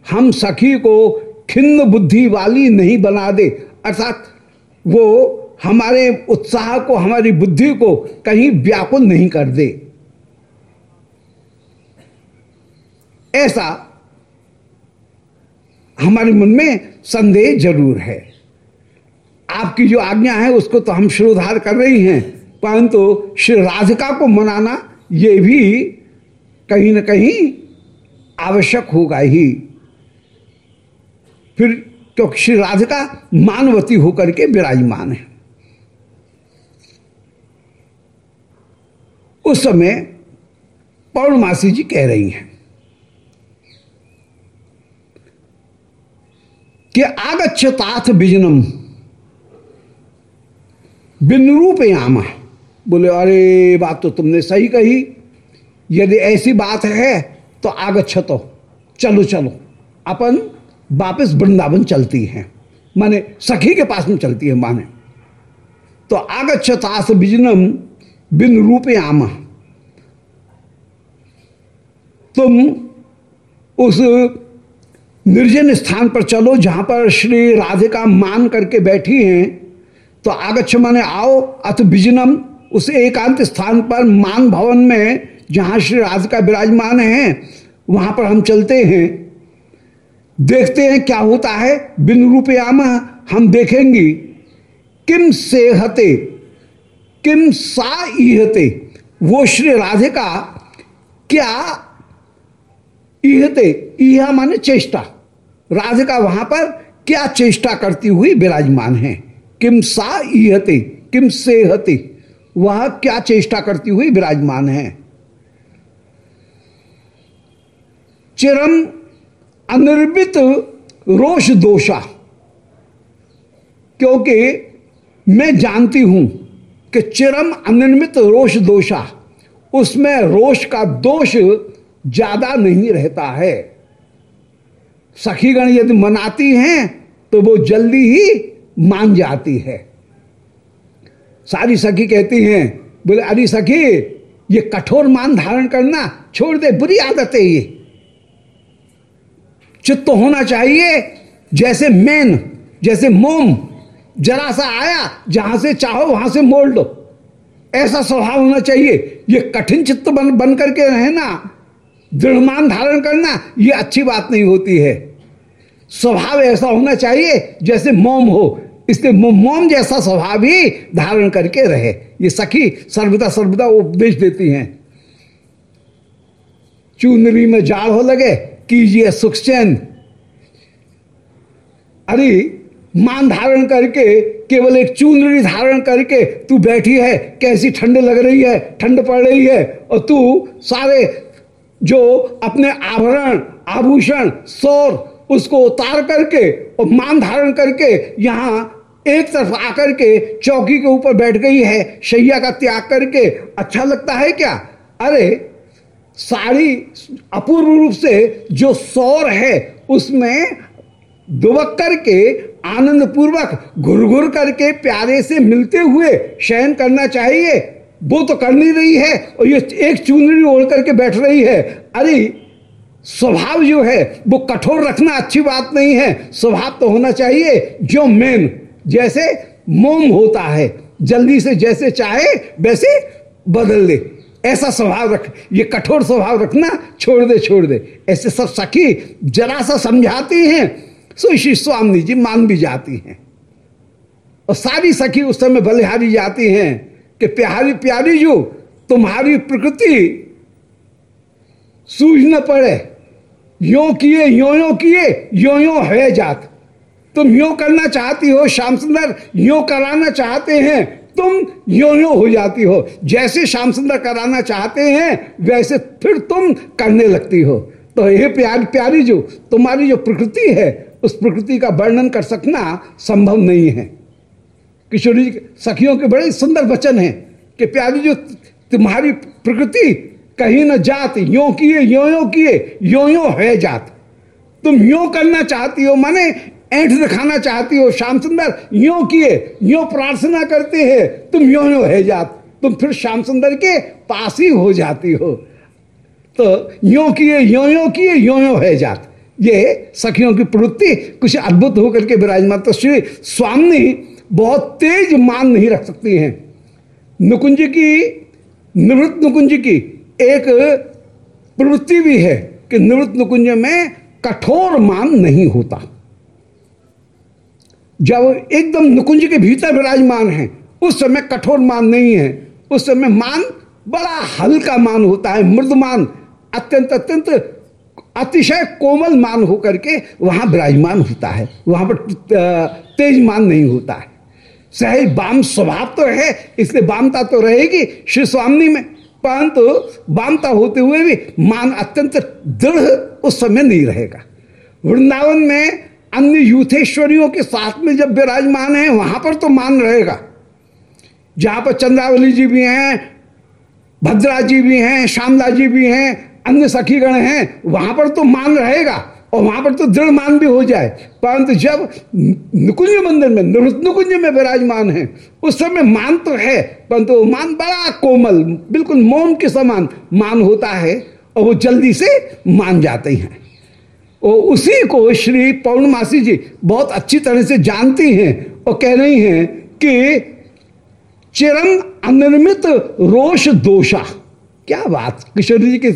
हम सखी को खिन्न बुद्धि वाली नहीं बना दे। अर्थात वो हमारे उत्साह को, हमारी बुद्धि को कहीं व्याकुल नहीं कर दे। ऐसा हमारे मन में संदेह ज़रूर है। आपकी जो आज्ञा है, उसको तो हम श्रोधार कर रही हैं। परंतु श्री राधिका को मनाना, ये भी कहीं ना कहीं आवश्यक होगा ही। फिर क्योंकि श्री राधिका मानवती होकर के विराजमान है। उस समय पौर्णमासी जी कह रही हैं कि आगच्छताथ बिजनम बिन रूप यामा बोले, अरे, बात तो तुमने सही कही। यदि ऐसी बात है तो आगच्छतो चलो चलो। अपन वापस वृंदावन चलती हैं। माने सखी के पास में चलती है, माने। तो आगच्छतास बिजनम बिन रूप आमा तुम उस निर्जन स्थान पर चलो, जहाँ पर श्री राधिका मान करके बैठी हैं। तो आगच्छ माने आओ, अथ बिजनम उस एकांत स्थान पर मान भवन में, जहाँ श्री राधिका विराजमान है, वहाँ पर हम चलते हैं। देखते हैं क्या होता है। बिन रूपयाम हम देखेंगे। किम से हते किम सा इहते, वो श्री राधिका क्या इहते, इहा माने चेष्टा। राधिका वहाँ पर क्या चेष्टा करती हुई विराजमान है। किम सा इहते किम से हते वह क्या चेष्टा करती हुई विराजमान है? चिरम अनिर्मित रोष दोषा, क्योंकि मैं जानती हूँ कि चिरम अनिर्मित रोष दोषा, उसमें रोष का दोष ज़्यादा नहीं रहता है। सखीगण यदि मनाती हैं तो वो जल्दी ही मान जाती है। सारी सखी कहती हैं, बोले, अरे सखी, ये कठोर मान धारण करना, छोड़ दे, बुरी आदत है ये। चित्त होना चाहिए, जैसे मैन, जैसे मोम, जरा सा आया, जहाँ से चाहो वहाँ से मोड़ लो। ऐसा स्वभाव होना चाहिए, ये कठिन चित्त बन बन करके रहना दृढ़मान धारण करना, ये अच्छी बात नहीं होती है। स्वभाव ऐसा होना चाहिए, जैसे मोम हो इसलिए मोम जैसा स्वभाव ही धारण करके रहे। ये सखी सर्वदा सर्वदा उपदेश देती हैं। चूनरी में जाड़ हो लगे, कीजिए सुख चैन अरे, मान धारण करके, केवल एक चूनरी धारण करके तू बैठी है, कैसी ठंड लग रही है, ठंड पड़ रही है, और तू सारे जो अपने आभरण आभूषण, सौर, उसको उतार करके और मान धारण करके यहाँ एक तरफ़ आकर के चौकी के ऊपर बैठ गई है, शैया का त्याग करके। अच्छा लगता है क्या? अरे, साड़ी अपूर्व रूप से जो सौर है, उसमें दुबक करके आनंद पूर्वक घुर घुर करके प्यारे से मिलते हुए शयन करना चाहिए। वो तो कर नहीं रही है, और ये एक चुनरी ओढ़ करके बैठ रही है। अरे, स्वभाव जो है, वो कठोर रखना अच्छी बात नहीं है। स्वभाव तो होना चाहिए, जो मेन। जैसे मोम होता है, जल्दी से जैसे चाहे, वैसे बदल दे। ऐसा स्वभाव रख, ये कठोर स्वभाव रखना छोड़ दे छोड़ दे। ऐसे सब सखी जरा सा समझाती हैं, सो श्री स्वामी जी मान भी जाती हैं। और सारी सखी उस समय बलिहारी जाती हैं कि प्यारी प्यारी जो तुम्हारी प्रकृति सूझ न पड़े। यो किए, यो यो किए, यो यो है जात। तुम यो करना चाहती हो, श्याम सुंदर यो कराना चाहते हैं, तुम यो यो हो जाती हो। जैसे श्याम सुंदर कराना चाहते हैं, वैसे फिर तुम करने लगती हो। तो ये प्यारी प्यारी जो, तुम्हारी जो प्रकृति है, उस प्रकृति का वर्णन कर सकना संभव नहीं है। किशोरी जी, सखियों के बड़े सुंदर वचन हैं कि प्यारी जो तुम्हारी प्रकृति, कहीं न जात, यो किए, यो यो किए, यो यो है जात। तुम यो करना चाहती हो, माने ऐठ दिखाना चाहती हो श्याम सुंदर यो किए, यो प्रार्थना करते हैं, तुम यो यो है जात, तुम फिर श्याम सुंदर के पास ही हो जाती हो। तो यो किए, यो यो किए, यो यो है जात। ये सखियों की प्रवृत्ति कुछ अद्भुत होकर के विराजमान। तो श्री स्वामी बहुत तेज मान नहीं रख सकती हैं। नुकुंज की, निवृत्त नुकुंज की एक प्रवृत्ति भी है कि निवृत्त नुकुंज में कठोर मान नहीं होता। जब एकदम नुकुंज के भीतर विराजमान है, उस समय कठोर मान नहीं है। उस समय मान बड़ा हल्का मान होता है, मृदमान, अत्यंत अत्यंत अतिशय कोमल मान होकर के वहाँ विराजमान होता है। वहाँ पर तेज मान नहीं होता है। सहज बाम स्वभाव तो है, इसलिए बामता तो रहेगी श्री स्वामी में। परंतु बामता होते हुए भी मान अत्यंत दृढ़ उस समय नहीं रहेगा। वृंदावन में अन्य यूथेश्वरियों के साथ में जब विराजमान है, वहाँ पर तो मान रहेगा। जहाँ पर चंद्रावली जी भी हैं, भद्रा जी भी हैं, श्यामला जी भी हैं, अन्य सखीगण हैं, वहाँ पर तो मान रहेगा और वहाँ पर तो दृढ़ मान भी हो जाए। परंतु जब निकुंज मंदिर में निकुंज में विराजमान है, उस समय मान तो है, परंतु मान बड़ा कोमल, बिल्कुल मोम के समान मान होता है और वो जल्दी से मान जाते हैं। और उसी को श्री पौर्णमासी जी बहुत अच्छी तरह से जानती हैं और कह रही हैं कि चिरम अनिर्मित रोष दोषा। क्या बात, किशोर जी के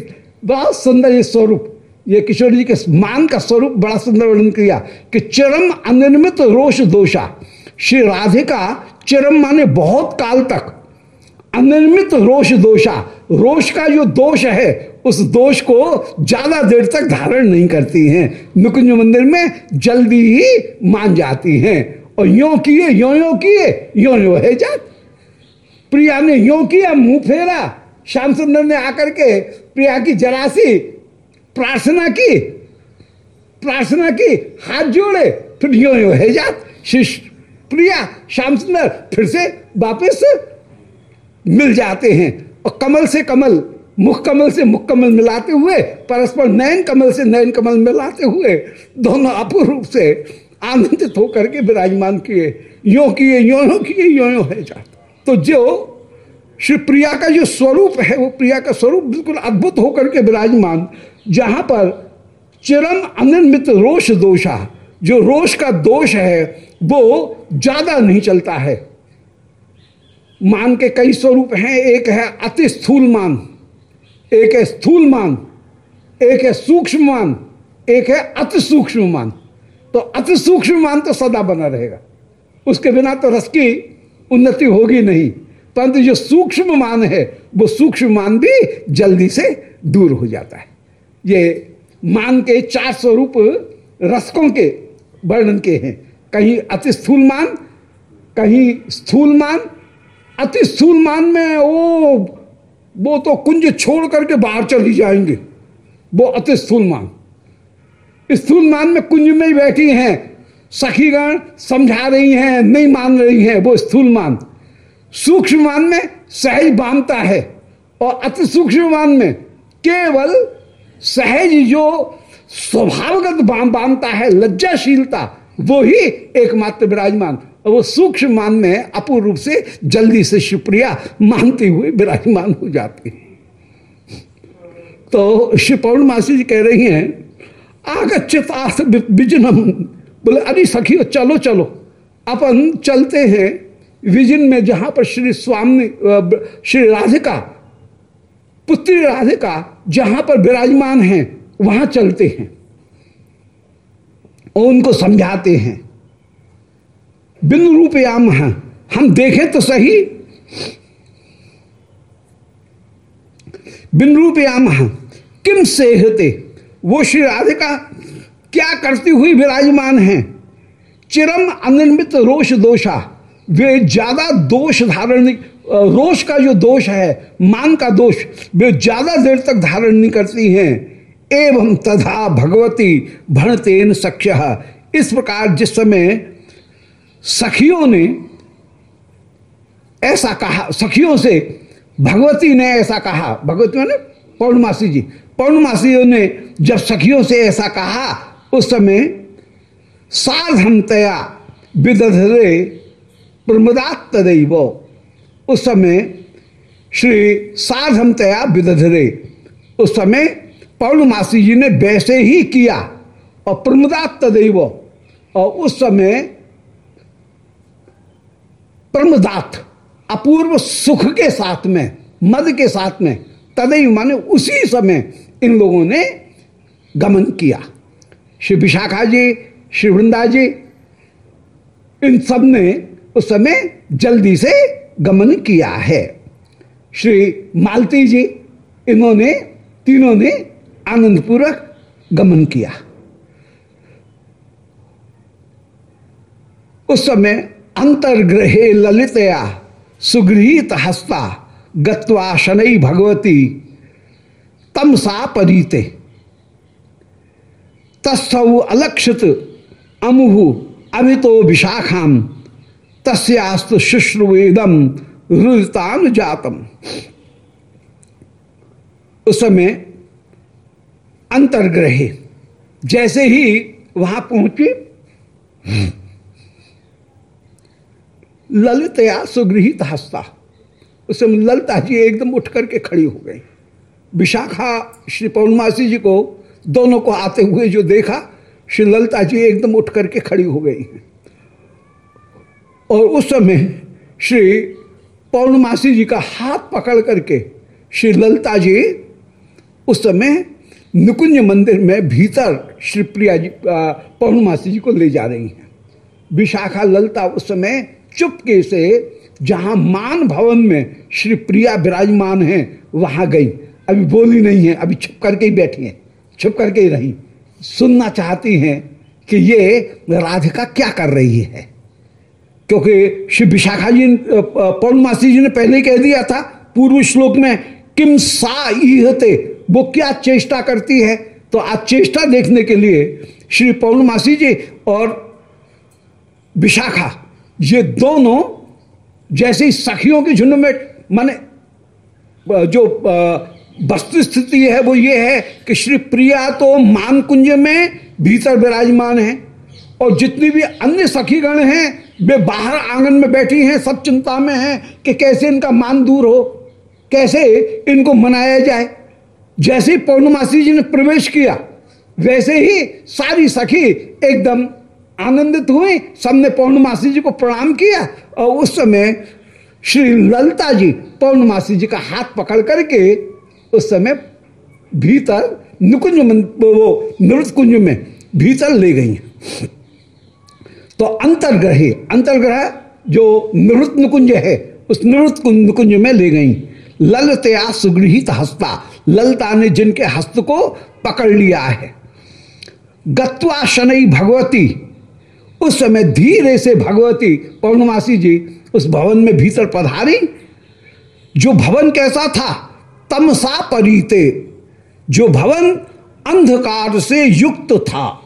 बहुत सुंदर ये स्वरूप, ये किशोर जी के मान का स्वरूप बड़ा सुंदर वर्णन किया कि चरम अनिर्मित रोष दोषा। श्री राधिका चरम माने बहुत काल तक अनिर्मित रोष दोषा। रोष का जो दोष है उस दोष को ज़्यादा देर तक धारण नहीं करती हैं। नुकुंज मंदिर में जल्दी ही मान जाती हैं। और यो किए, यो यो किए, यो यो है जात प्रिया ने यो किया, मुँह फेरा। श्याम सुंदर ने आकर के प्रिया की जरासी प्रार्थना की। प्रार्थना की, हाथ जोड़े, फिर यो यो है शिष्य, प्रिया, श्याम सुंदर फिर से वापिस मिल जाते हैं। और कमल से कमल मुख कमल से मुख कमल मिलाते हुए, परस्पर नयन कमल से नयन कमल मिलाते हुए, दोनों अपूर्व रूप से आनंदित होकर के विराजमान किए। यो किए, यो यो किए, यो यो है जात। तो जो श्री प्रिया का जो स्वरूप है, वो प्रिया का स्वरूप बिल्कुल अद्भुत होकर के विराजमान। जहाँ पर चिरम अनिर्मित रोष दोषा, जो रोष का दोष है, वो ज़्यादा नहीं चलता है। मान के कई स्वरूप हैं, एक है अति स्थूल मान एक है स्थूल मान एक है सूक्ष्म मान एक है अति सूक्ष्म मान तो अति सूक्ष्म मान तो सदा बना रहेगा। उसके बिना तो रस की उन्नति होगी नहीं। परंतु जो सूक्ष्म मान है, वो सूक्ष्म मान भी जल्दी से दूर हो जाता है। ये मान के चार स्वरूप रसकों के वर्णन के हैं। कहीं अति स्थूल मान कहीं स्थूल मान अति स्थूल मान में वो वो तो कुंज छोड़ करके बाहर चली जाएँगे। वो अति स्थूल मान स्थूल मान में कुंज में ही बैठी हैं। सखीगण समझा रही हैं, नहीं मान रही हैं, वो स्थूल मान सूक्ष्म मान में सहज बांधता है और अति सूक्ष्म मान में केवल सहज जो स्वभावगत बांधता है, लज्जाशीलता, वो ही एकमात्र विराजमान। वो सूक्ष्म मान में अपूर्ण रूप से जल्दी से शिवप्रिया मानते हुए विराजमान हो जाते हैं। तो श्री पौर्णमासी जी कह रही हैं आगच्छित विजनम। बोले, अरे सखी चलो चलो। अपन चलते हैं विजन में, जहाँ पर श्री स्वामी श्री राधिका, पुत्री राधिका, जहाँ पर विराजमान हैं, वहाँ चलते हैं। और उनको समझाते हैं। बिंदु रूपयाम है हम देखें तो सही। बिंदु रूपयाम किम से होते? वो श्री राधिका क्या करती हुई विराजमान है? चिरम अनिर्मित रोष दोषा। वे ज़्यादा दोष धारण रोष का जो दोष है, मान का दोष, वे ज़्यादा देर तक धारण नहीं करती हैं। एवं तथा भगवती भणतेन सख्य। इस प्रकार जिस समय सखियों ने ऐसा कहा, सखियों से भगवती ने ऐसा कहा, भगवती मैंने पौर्णमासी जी पौर्णमासी ने जब सखियों से ऐसा कहा, उस समय साधमतया विदधरे प्रमदात तदैव उस समय श्री साधमतया विदधरे। उस समय पौर्णमासी जी ने वैसे ही किया और प्रमदात तदैव और उस समय परमदात अपूर्व सुख के साथ में, मद के साथ में तदय माने उसी समय इन लोगों ने गमन किया। श्री विशाखा जी, श्री वृंदा जी, इन सबने उस समय जल्दी से गमन किया है। श्री मालती जी, इन्होंने, तीनों ने आनंदपूर्वक गमन किया। उस समय अंतर्ग्रहे ललितया सुगृहित हस्ता गत्वा शनई भगवती तमसा परीते। तस्थौ अलक्षित अमुहु अभी तो विशाखाम, तस्यास्त शुश्रुवेदम रुतान जातम। उस समय अंतर्ग्रहे, जैसे ही वहाँ पहुँचे ललितया सुगृहित हस्ता। उस समय ललिता जी एकदम उठ करके खड़ी हो गई। विशाखा, श्री पौर्णमासी जी को, दोनों को आते हुए जो देखा, श्री ललिता जी एकदम उठ करके खड़ी हो गई और उस समय श्री पौर्णमासी जी का हाथ पकड़ करके श्री ललिता जी उस समय निकुंज मंदिर में भीतर श्री प्रिया जी पौर्णमासी जी को ले जा रही हैं। विशाखा, ललता उस समय चुपके से जहाँ मान भवन में श्री प्रिया विराजमान हैं, वहाँ गई। अभी बोली नहीं है, अभी छुप करके ही बैठी हैं, छुप करके ही रही। सुनना चाहती हैं कि ये राधिका क्या कर रही है? क्योंकि श्री विशाखा जी पौर्णमासी जी ने पहले ही कह दिया था, पूर्व श्लोक में, किम सा ईहते, वो क्या चेष्टा करती है? तो आज चेष्टा देखने के लिए श्री पौर्णमासी जी और विशाखा ये दोनों जैसे ही सखियों की झुंड में, माने जो वस्तु स्थिति है, वो ये है कि श्री प्रिया तो मान कुंज में भीतर विराजमान है और जितनी भी अन्य सखीगण हैं, वे बाहर आँगन में बैठी हैं, सब चिंता में हैं कि कैसे इनका मान दूर हो, कैसे इनको मनाया जाए। जैसे ही पौर्णमासी जी ने प्रवेश किया, वैसे ही सारी सखी एकदम आनंदित हुई सबने पौर्णमासी जी को प्रणाम किया और उस समय श्री ललता जी पौर्णमासी जी का हाथ पकड़ करके उस समय भीतर निकुंज वो नृत्य कुंज में भीतर ले गई। तो अंतर्ग्रह अंतर्ग्रह जो नृत्य निकुंज है, उस नृत्य निकुंज में ले गई। ललतया सुगृहित हस्ता। ललता ने जिनके हस्त को पकड़ लिया है। गत्वा शनि भगवती उस समय धीरे से भगवती पौर्णमासी जी उस भवन में भीतर पधारी। जो भवन कैसा था, तमसा परीते। जो भवन अंधकार से युक्त था,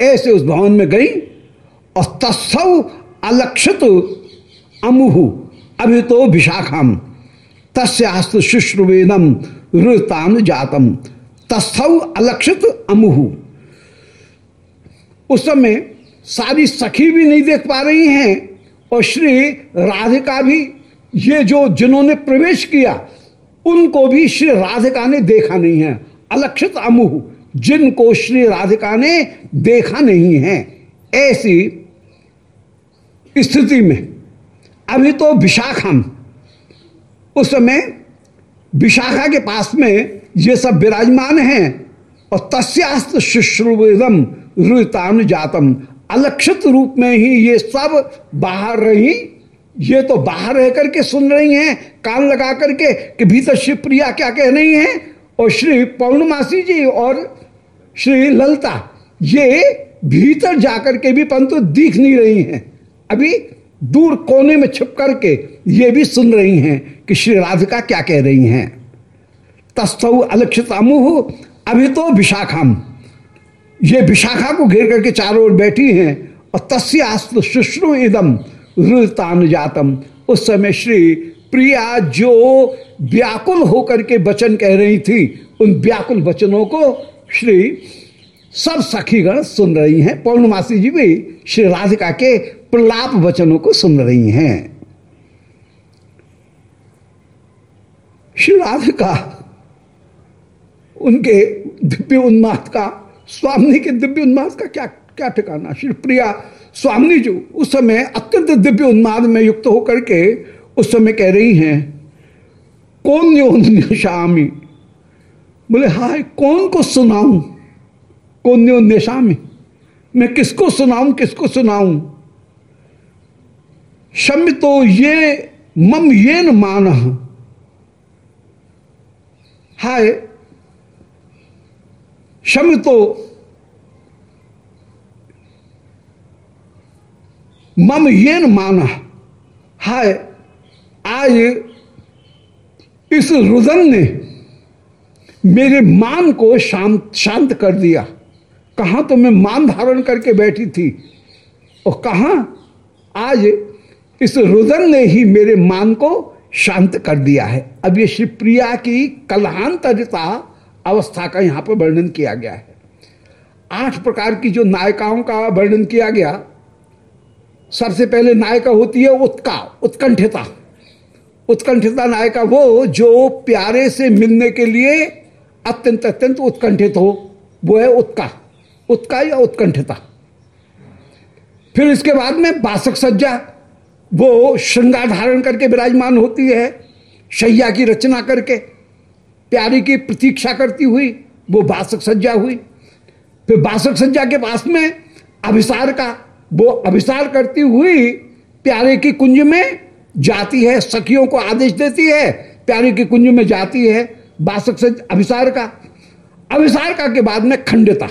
ऐसे उस भवन में गई और तत्सव अलक्षित अमुहु अभी तो विशाखम। तस्यास्त शुश्रुवेदम रुतान जातम। तस्थव अलक्षित अमुहु। उस समय सारी सखी भी नहीं देख पा रही हैं और श्री राधिका भी, ये जो जिन्होंने प्रवेश किया, उनको भी श्री राधिका ने देखा नहीं है। अलक्षित अमुह, जिनको श्री राधिका ने देखा नहीं है। ऐसी स्थिति में, अभी तो विशाखम, उस समय विशाखा के पास में ये सब विराजमान हैं, और तस्यास्त शुश्रुवेदम रुतान जातम अलक्षित रूप में ही ये सब बाहर रही। ये तो बाहर रह करके सुन रही हैं, कान लगा करके कि भीतर शिवप्रिया क्या कह रही हैं? और श्री पौर्णमासी जी और श्री ललता, ये भीतर जाकर के भी परंतु दिख नहीं रही हैं। अभी दूर कोने में छिप करके ये भी सुन रही हैं कि श्री राधिका क्या कह रही हैं। तस्तु अलक्षित अमुह अभी तो विशाखाम। ये विशाखा को घेर करके चारों ओर बैठी हैं और तस्यास्त शुश्रु इदम रुतान जातम। उस समय श्री प्रिया जो व्याकुल होकर के वचन कह रही थी, उन व्याकुल वचनों को श्री सब सखीगण सुन रही हैं। पौर्णमासी जी भी श्री राधिका के प्रलाप वचनों को सुन रही हैं। श्री राधिका, उनके दिव्य उन्माद का स्वामी के दिव्य उन्माद का क्या क्या ठिकाना? श्री प्रिया स्वामी जो उस समय अत्यंत दिव्य उन्माद में युक्त होकर के उस समय कह रही हैं, कौन योशामी बोले, हाय, कौन को सुनाऊं? कौन निशामी मैं किसको सुनाऊं किसको सुनाऊं? शम तो ये मम ये न मान। हाय शम तो मम ये न माना, हाय, आज इस रुदन ने मेरे मान को शांत शांत कर दिया। कहा तो मैं मान धारण करके बैठी थी। और कहा आज इस रुदन ने ही मेरे मान को शांत कर दिया है। अब ये श्री प्रिया की कलहांतरिता अवस्था का यहाँ पर वर्णन किया गया है। आठ प्रकार की जो नायिकाओं का वर्णन किया गया, सबसे पहले नायिका होती है उत्का, उत्कंठिता। उत्कंठिता नायिका वो जो प्यारे से मिलने के लिए अत्यंत अत्यंत उत्कंठित हो, वो है उत्का। उत्का या उत्कंठिता। फिर इसके बाद में बासक सज्जा, वो श्रृंगार धारण करके विराजमान होती है, शैया की रचना करके। प्यारी की प्रतीक्षा करती हुई, वो बासक सज्जा हुई। फिर बासक सज्जा के पास में अभिसार का, वो अभिसार करती हुई प्यारे की कुंज में जाती है, सखियों को आदेश देती है, प्यारे की कुंज में जाती है बासक सज अभिसार का। अभिसार का के बाद में खंडता।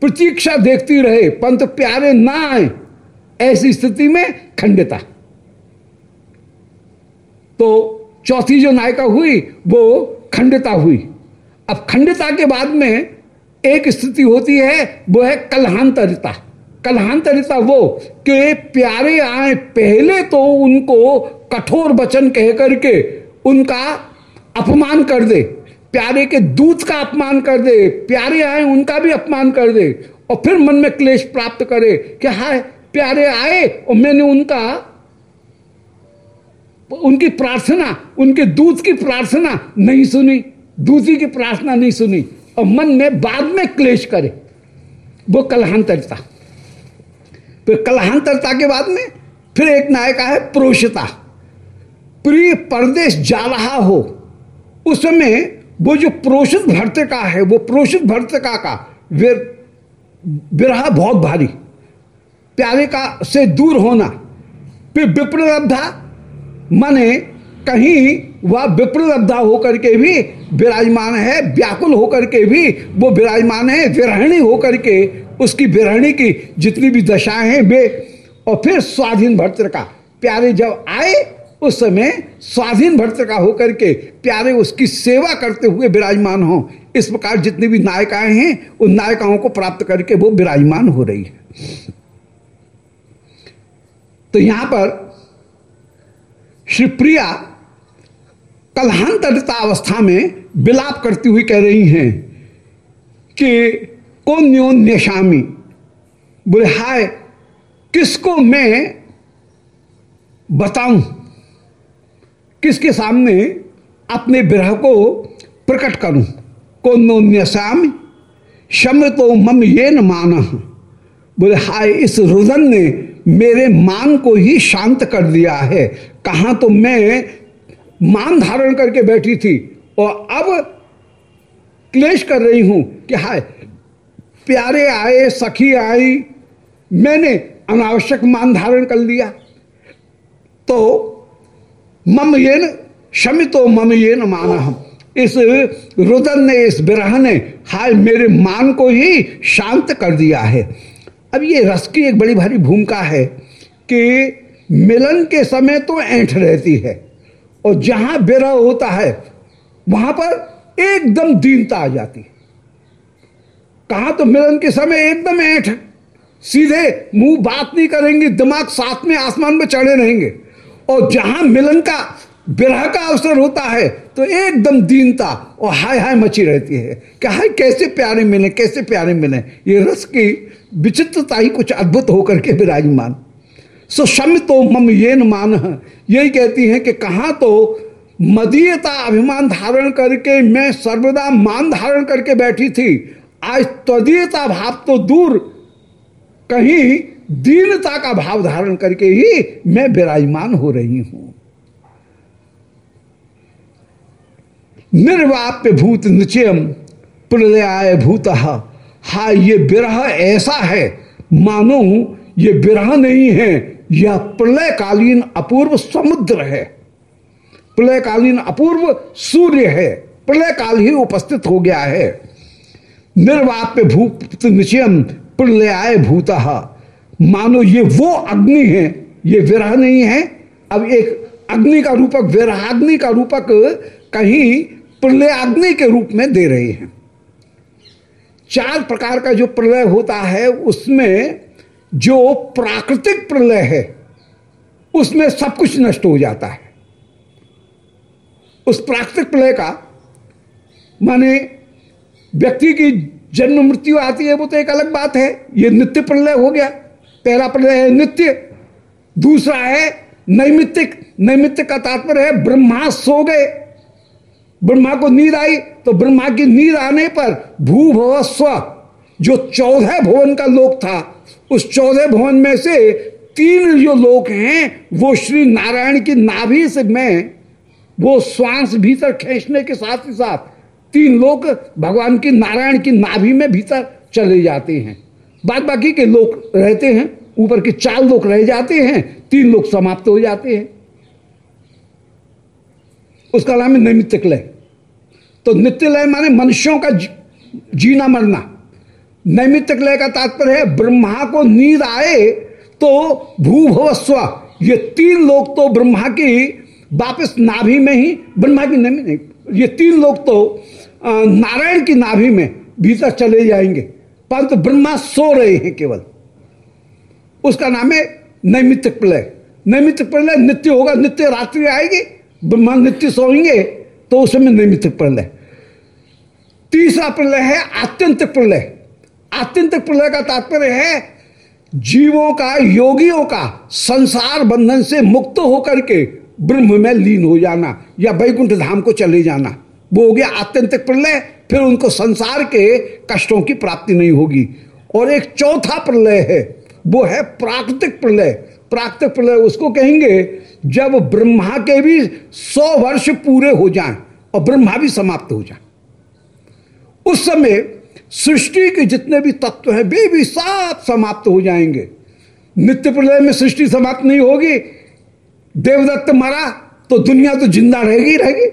प्रतीक्षा देखती रहे, पंत प्यारे ना आए, ऐसी स्थिति में खंडता। तो चौथी जो नायिका हुई, वो खंडता हुई। अब खंडता के बाद में एक स्थिति होती है, वो है कलहांतरिता। कलहांतरिता वो कि प्यारे आए पहले तो उनको कठोर वचन कह करके उनका अपमान कर दे, प्यारे के दूत का अपमान कर दे, प्यारे आए उनका भी अपमान कर दे, और फिर मन में क्लेश प्राप्त करे कि हाय, प्यारे आए और मैंने उनका उनकी प्रार्थना, उनके दूत की प्रार्थना नहीं सुनी दूसरी की प्रार्थना नहीं सुनी, और मन में बाद में क्लेश करे। वो कलहांतरता। फिर कलहांतरता के बाद में फिर एक नायिका है प्रोषिता प्रिय परदेश जा रहा हो, उस समय वो जो प्रोषित भर्तिका है, वो प्रोषित भर्तिका का विरह बहुत भारी। प्यारे का से दूर होना, फिर विप्रलब्धा माने कहीं वह विप्रलब्धा होकर के भी विराजमान है, व्याकुल होकर के भी वो विराजमान है, विरहणी होकर के उसकी विरहणी की जितनी भी दशाएँ हैं वे, और फिर स्वाधीन भर्तृ का। प्यारे जब आए उस समय स्वाधीन भर्तृ का होकर के प्यारे उसकी सेवा करते हुए विराजमान हो। इस प्रकार जितनी भी नायिकाएँ हैं, उन नायिकाओं को प्राप्त करके वो विराजमान हो रही है। तो यहाँ पर श्री प्रिया कलहांतरिता अवस्था में विलाप करती हुई कह रही हैं कि, कौन न्योन न्यशामी बोले, हाय, किसको मैं बताऊँ? किसके सामने अपने विरह को प्रकट करूँ? कौन नो न्यसामी शम तो मम ये न माना बोले, हाय, इस रुदन ने मेरे मान को ही शांत कर दिया है। कहा तो मैं मान धारण करके बैठी थी और अब क्लेश कर रही हूँ कि हाय, प्यारे आए, सखी आई, मैंने अनावश्यक मान धारण कर लिया। तो मम ये न शमितो मम ये न माना हम इस रुदन ने, इस विरह ने हाय मेरे मान को ही शांत कर दिया है। अब ये रस की एक बड़ी भारी भूमिका है कि मिलन के समय तो ऐंठ रहती है और जहाँ विरह होता है, वहाँ पर एकदम दीनता आ जाती है। कहा तो मिलन के समय एकदम ऐठ, सीधे मुँह बात नहीं करेंगे, दिमाग साथ में आसमान में चढ़े रहेंगे। और जहाँ मिलन का विरह का अवसर होता है तो एकदम दीनता और हाय हाय मची रहती है। कि हाय, कैसे प्यारे मिले, कैसे प्यारे मिले। ये रस की विचित्रता ही कुछ अद्भुत होकर के विराजमान। सो शम तो मम ये मान। यही कहती हैं कि कहा तो मदीयता अभिमान धारण करके मैं सर्वदा मान धारण करके बैठी थी। आज त्वदीयता भाव तो दूर। कहीं दीनता का भाव धारण करके ही मैं विराजमान हो रही हूँ। निर्वाप्य भूत निचयम प्रलयाय भूत। हा, ये विरह ऐसा है, मानो ये विरह नहीं है यह प्रलयकालीन अपूर्व समुद्र है। प्रलयकालीन अपूर्व सूर्य है प्रलय काल ही उपस्थित हो गया है। निर्वाप्य भूत निचयम प्रलयाय भूत। मानो ये वो अग्नि है, ये विरह नहीं है, अब एक अग्नि का रूपक, विरहाग्नि का रूपक कहीं प्रलयाग्नि के रूप में दे रहे हैं। चार प्रकार का जो प्रलय होता है, उसमें जो प्राकृतिक प्रलय है, उसमें सब कुछ नष्ट हो जाता है। उस प्राकृतिक प्रलय का, माने व्यक्ति की जन्म मृत्यु आती है, वो तो एक अलग बात है। ये नित्य प्रलय हो गया। पहला प्रलय है नित्य, दूसरा है नैमित्तिक। नैमित्तिक का तात्पर्य है ब्रह्मा सो गए। ब्रह्मा को नींद आई तो ब्रह्मा की नींद आने पर भू स्व जो चौदह भवन का लोक था, उस चौदह भवन में से तीन जो लोक हैं, वो श्री नारायण की नाभि से में, वो श्वास भीतर खींचने के साथ ही साथ तीन लोग भगवान की नारायण की नाभि में भीतर चले जाते हैं। बाद बाकी के लोग रहते हैं, ऊपर के चार लोग रह जाते हैं, तीन लोग समाप्त हो जाते हैं। उसका नाम है नैमित्तिक लय तो नित्य लय माने मनुष्यों का जीना मरना। नैमित्तिक लय का तात्पर्य है, ब्रह्मा को नींद आए तो भूभवस्व। ये तीन लोग तो ब्रह्मा की वापस नाभि में ही, ब्रह्मा की नहीं, ये तीन लोग तो नारायण की नाभि में भीतर चले जाएँगे। परंतु ब्रह्मा सो रहे हैं केवल। उसका नाम है नैमित्तिक प्रलय नैमित्तिक प्रलय नित्य होगा, नित्य रात्रि आएगी ब्रह्मा नित्य सोएँगे तो उस समय नैमित्तिक प्रलय तीसरा प्रलय है आत्यंतिक प्रलय आत्यंतिक प्रलय का तात्पर्य है, जीवों का, योगियों का संसार बंधन से मुक्त होकर के ब्रह्म में लीन हो जाना या वैकुंठ धाम को चले जाना। वो हो गया आत्यंतिक प्रलय फिर उनको संसार के कष्टों की प्राप्ति नहीं होगी। और एक चौथा प्रलय है, वो है प्राकृतिक प्रलय प्राकृतिक प्रलय उसको कहेंगे, जब ब्रह्मा के भी सौ वर्ष पूरे हो जाएँ और ब्रह्मा भी समाप्त हो जाए। उस समय सृष्टि के जितने भी तत्व हैं, वे भी सब समाप्त हो जाएँगे। नित्य प्रलय में सृष्टि समाप्त नहीं होगी। देवदत्त मरा तो दुनिया तो ज़िंदा रहेगी रहेगी।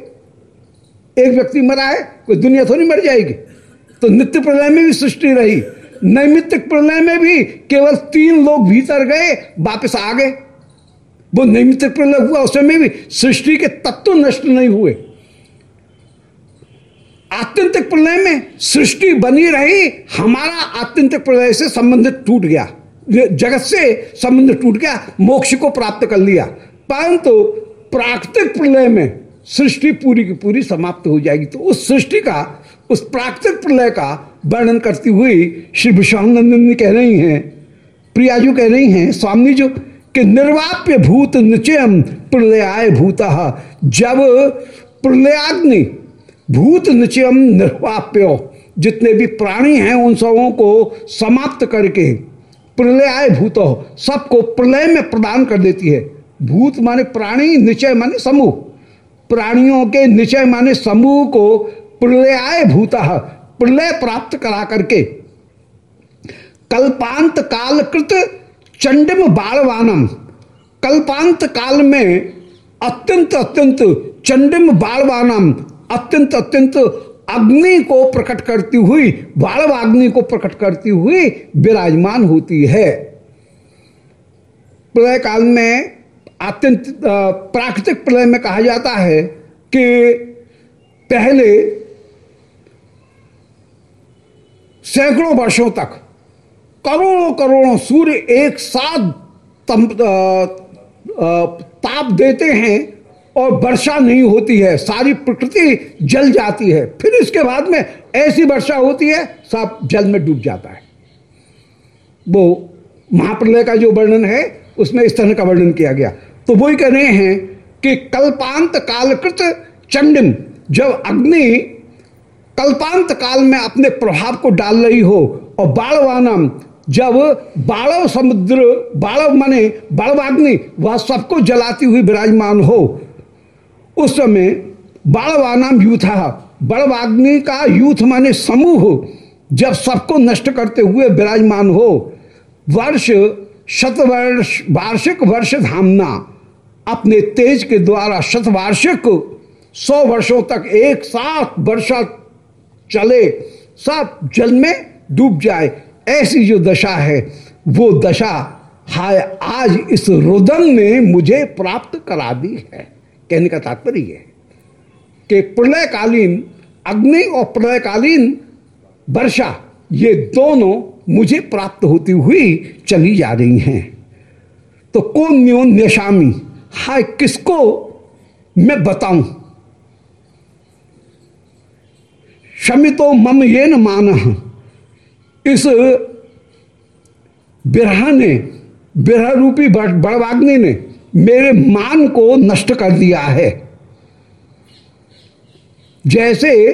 एक व्यक्ति मरा है, कोई दुनिया थोड़ी मर जाएगी। तो नित्य प्रलय में भी सृष्टि रही। नैमित्तिक प्रलय में भी केवल तीन लोग भीतर गए, वापस आ गए। वो नैमित्तिक प्रलय हुआ उसमें भी सृष्टि के तत्व नष्ट नहीं हुए। आत्यंतिक प्रलय में सृष्टि बनी रही, हमारा आत्यंतिक प्रलय से संबंधित टूट गया। जगत से संबंध टूट गया, मोक्ष को प्राप्त कर लिया। परंतु प्राकृतिक प्रलय में सृष्टि पूरी की पूरी समाप्त हो जाएगी। तो उस सृष्टि का उस प्राकृतिक प्रलय का वर्णन करती हुई श्री विश्वानंदन कह रही हैं, प्रियाजू कह रही हैं, स्वामी जो कि निर्वाप्य भूत निचयम प्रलयाय भूत, जब प्रलयाग्नि भूत निचयम निर्वाप्य, जितने भी प्राणी हैं उन सबों को समाप्त करके प्रलयाय भूत सबको प्रलय में प्रदान कर देती है। भूत माने प्राणी, निचय माने समूह। प्राणियों के निचय माने समूह को प्रलयाय भूत प्रलय प्राप्त करा करके। कल्पांत काल कृत चंडिम बाणवानम कल्पांत काल में अत्यंत अत्यंत चंडिम बाणवानम अत्यंत अत्यंत अग्नि को प्रकट करती हुई बाणवाग्नि को प्रकट करती हुई विराजमान होती है। प्रलय काल में अत्यंत प्राकृतिक प्रलय में कहा जाता है कि पहले सैकड़ों वर्षों तक करोड़ों करोड़ों सूर्य एक साथ तम, आ, आ, ताप देते हैं और वर्षा नहीं होती है सारी प्रकृति जल जाती है। फिर इसके बाद में ऐसी वर्षा होती है सब जल में डूब जाता है। वो महाप्रलय का जो वर्णन है उसमें इस तरह का वर्णन किया गया। तो वही कह रहे हैं कि कल्पांत कालकृत चंडिम जब अग्नि कल्पांत काल में अपने प्रभाव को डाल रही हो और बाणवानम जब बाड़व समुद्र बाड़व माने बाड़वाग्नि वह सबको जलाती हुई विराजमान हो। उस समय बाड़वानाम यूथा बड़वाग्नि का यूथ माने समूह, जब सबको नष्ट करते हुए विराजमान हो। वर्ष, शतवर्ष, वार्षिक वर्ष धामना, अपने तेज के द्वारा शतवार्षिक सौ वर्षों तक एक साथ वर्षा चले सब जल में डूब जाए। ऐसी जो दशा है, वो दशा हाय, आज इस रुदन ने मुझे प्राप्त करा दी है। कहने का तात्पर्य है कि प्रलयकालीन अग्नि और प्रलयकालीन वर्षा, ये दोनों मुझे प्राप्त होती हुई चली जा रही हैं। तो कौन न्यो निशामी हाय, किसको मैं बताऊँ? शमितो मम ये न मान। इस बिरहा ने, बिरह रूपी बड़वाग्नि ने मेरे मान को नष्ट कर दिया है। जैसे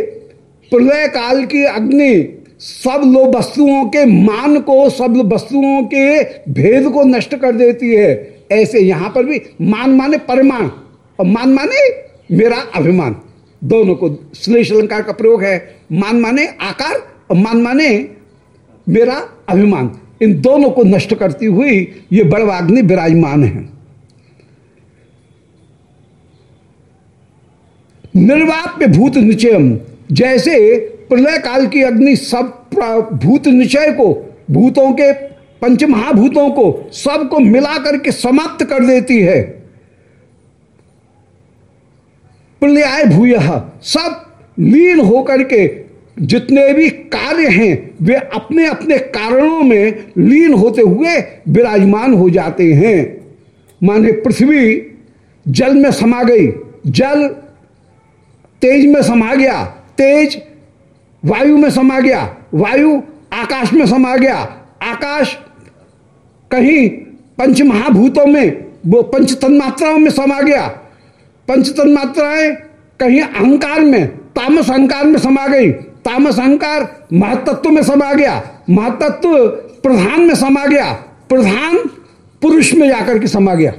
प्रलय काल की अग्नि सब लोग वस्तुओं के मान को, सब वस्तुओं के भेद को नष्ट कर देती है। ऐसे यहाँ पर भी मान माने परिमाण और मान माने मेरा अभिमान। दोनों को श्लेष अलंकार का प्रयोग है। मान माने आकार और मान माने मेरा अभिमान। इन दोनों को नष्ट करती हुई ये बड़वाग्नि विराजमान है। निर्वाप्य भूत निचयम। जैसे प्रलय काल की अग्नि सब भूत निचय को, भूतों के पंच महाभूतों को, सबको मिला करके समाप्त कर देती है। प्रलय भूय। सब लीन होकर के जितने भी कार्य हैं, वे अपने अपने कारणों में लीन होते हुए विराजमान हो जाते हैं। माने पृथ्वी, जल में समा गई। जल तेज में समा गया। तेज वायु में समा गया। वायु आकाश में समा गया। आकाश कहीं पंच महाभूतों में, वो पंच तन्मात्राओं में समा गया। पंच तन्मात्राएँ कहीं अहंकार में, तामस अहंकार में समा गई। तामस अहंकार महतत्व में समा गया। महतत्व प्रधान में समा गया। प्रधान पुरुष में जाकर के समा गया।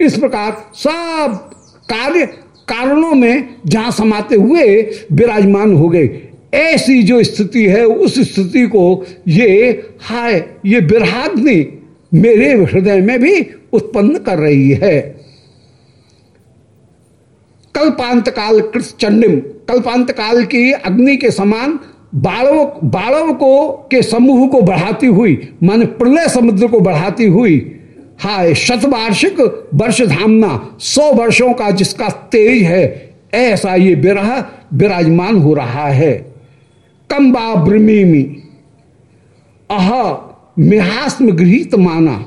इस प्रकार सब कार्य कारणों में जहाँ समाते हुए, विराजमान हो गए। ऐसी जो स्थिति है, उस स्थिति को ये, हाय, ये विराग्नि मेरे हृदय में भी उत्पन्न कर रही है। कल्पांत काल कृत चंडिम कल्पांत काल की अग्नि के समान बाड़व बाड़व को, के समूह को बढ़ाती हुई, माने प्रलय समुद्र को बढ़ाती हुई, हाय, शतवार्षिक वर्ष धामना सौ वर्षों का जिसका तेज है, ऐसा ये विरह विराजमान हो रहा है। कंबा ब्रमीमी अह, मिहास्म गृहित माना,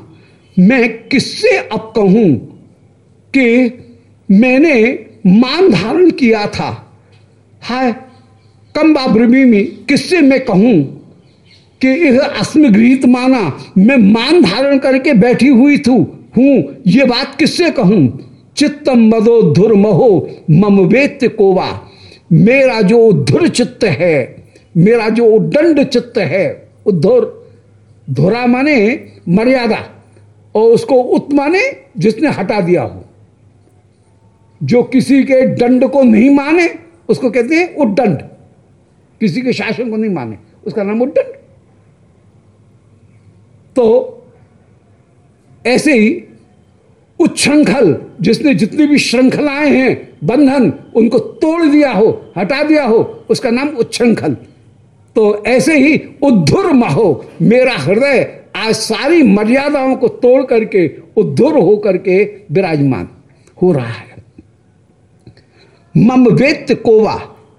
मैं किससे अब कहूँ कि मैंने मान धारण किया था। हाय, कंबा ब्रमीमी किससे मैं कहूँ कि यह अस्मगृहित माना, मैं मान धारण करके बैठी हुई थू, हूँ, ये बात किससे कहूँ? चित्तम मदो धुर महो मम वेत्य कोवा। मेरा जो उद्धुर चित्त है, मेरा जो उदंड चित्त है, उद्धुर, धुरा माने मर्यादा, और उसको उत माने जिसने हटा दिया हो। जो किसी के दंड को नहीं माने, उसको कहते हैं उद्दंड किसी के शासन को नहीं माने, उसका नाम उद्दंड तो ऐसे ही उच्छृंखल, जिसने जितनी भी श्रृंखलाएँ हैं, बंधन, उनको तोड़ दिया हो, हटा दिया हो, उसका नाम उच्छृंखल। तो ऐसे ही उद्धुर महो, मेरा हृदय आज सारी मर्यादाओं को तोड़ करके, उद्धुर हो करके विराजमान हो रहा है। मम वेत्य कोवा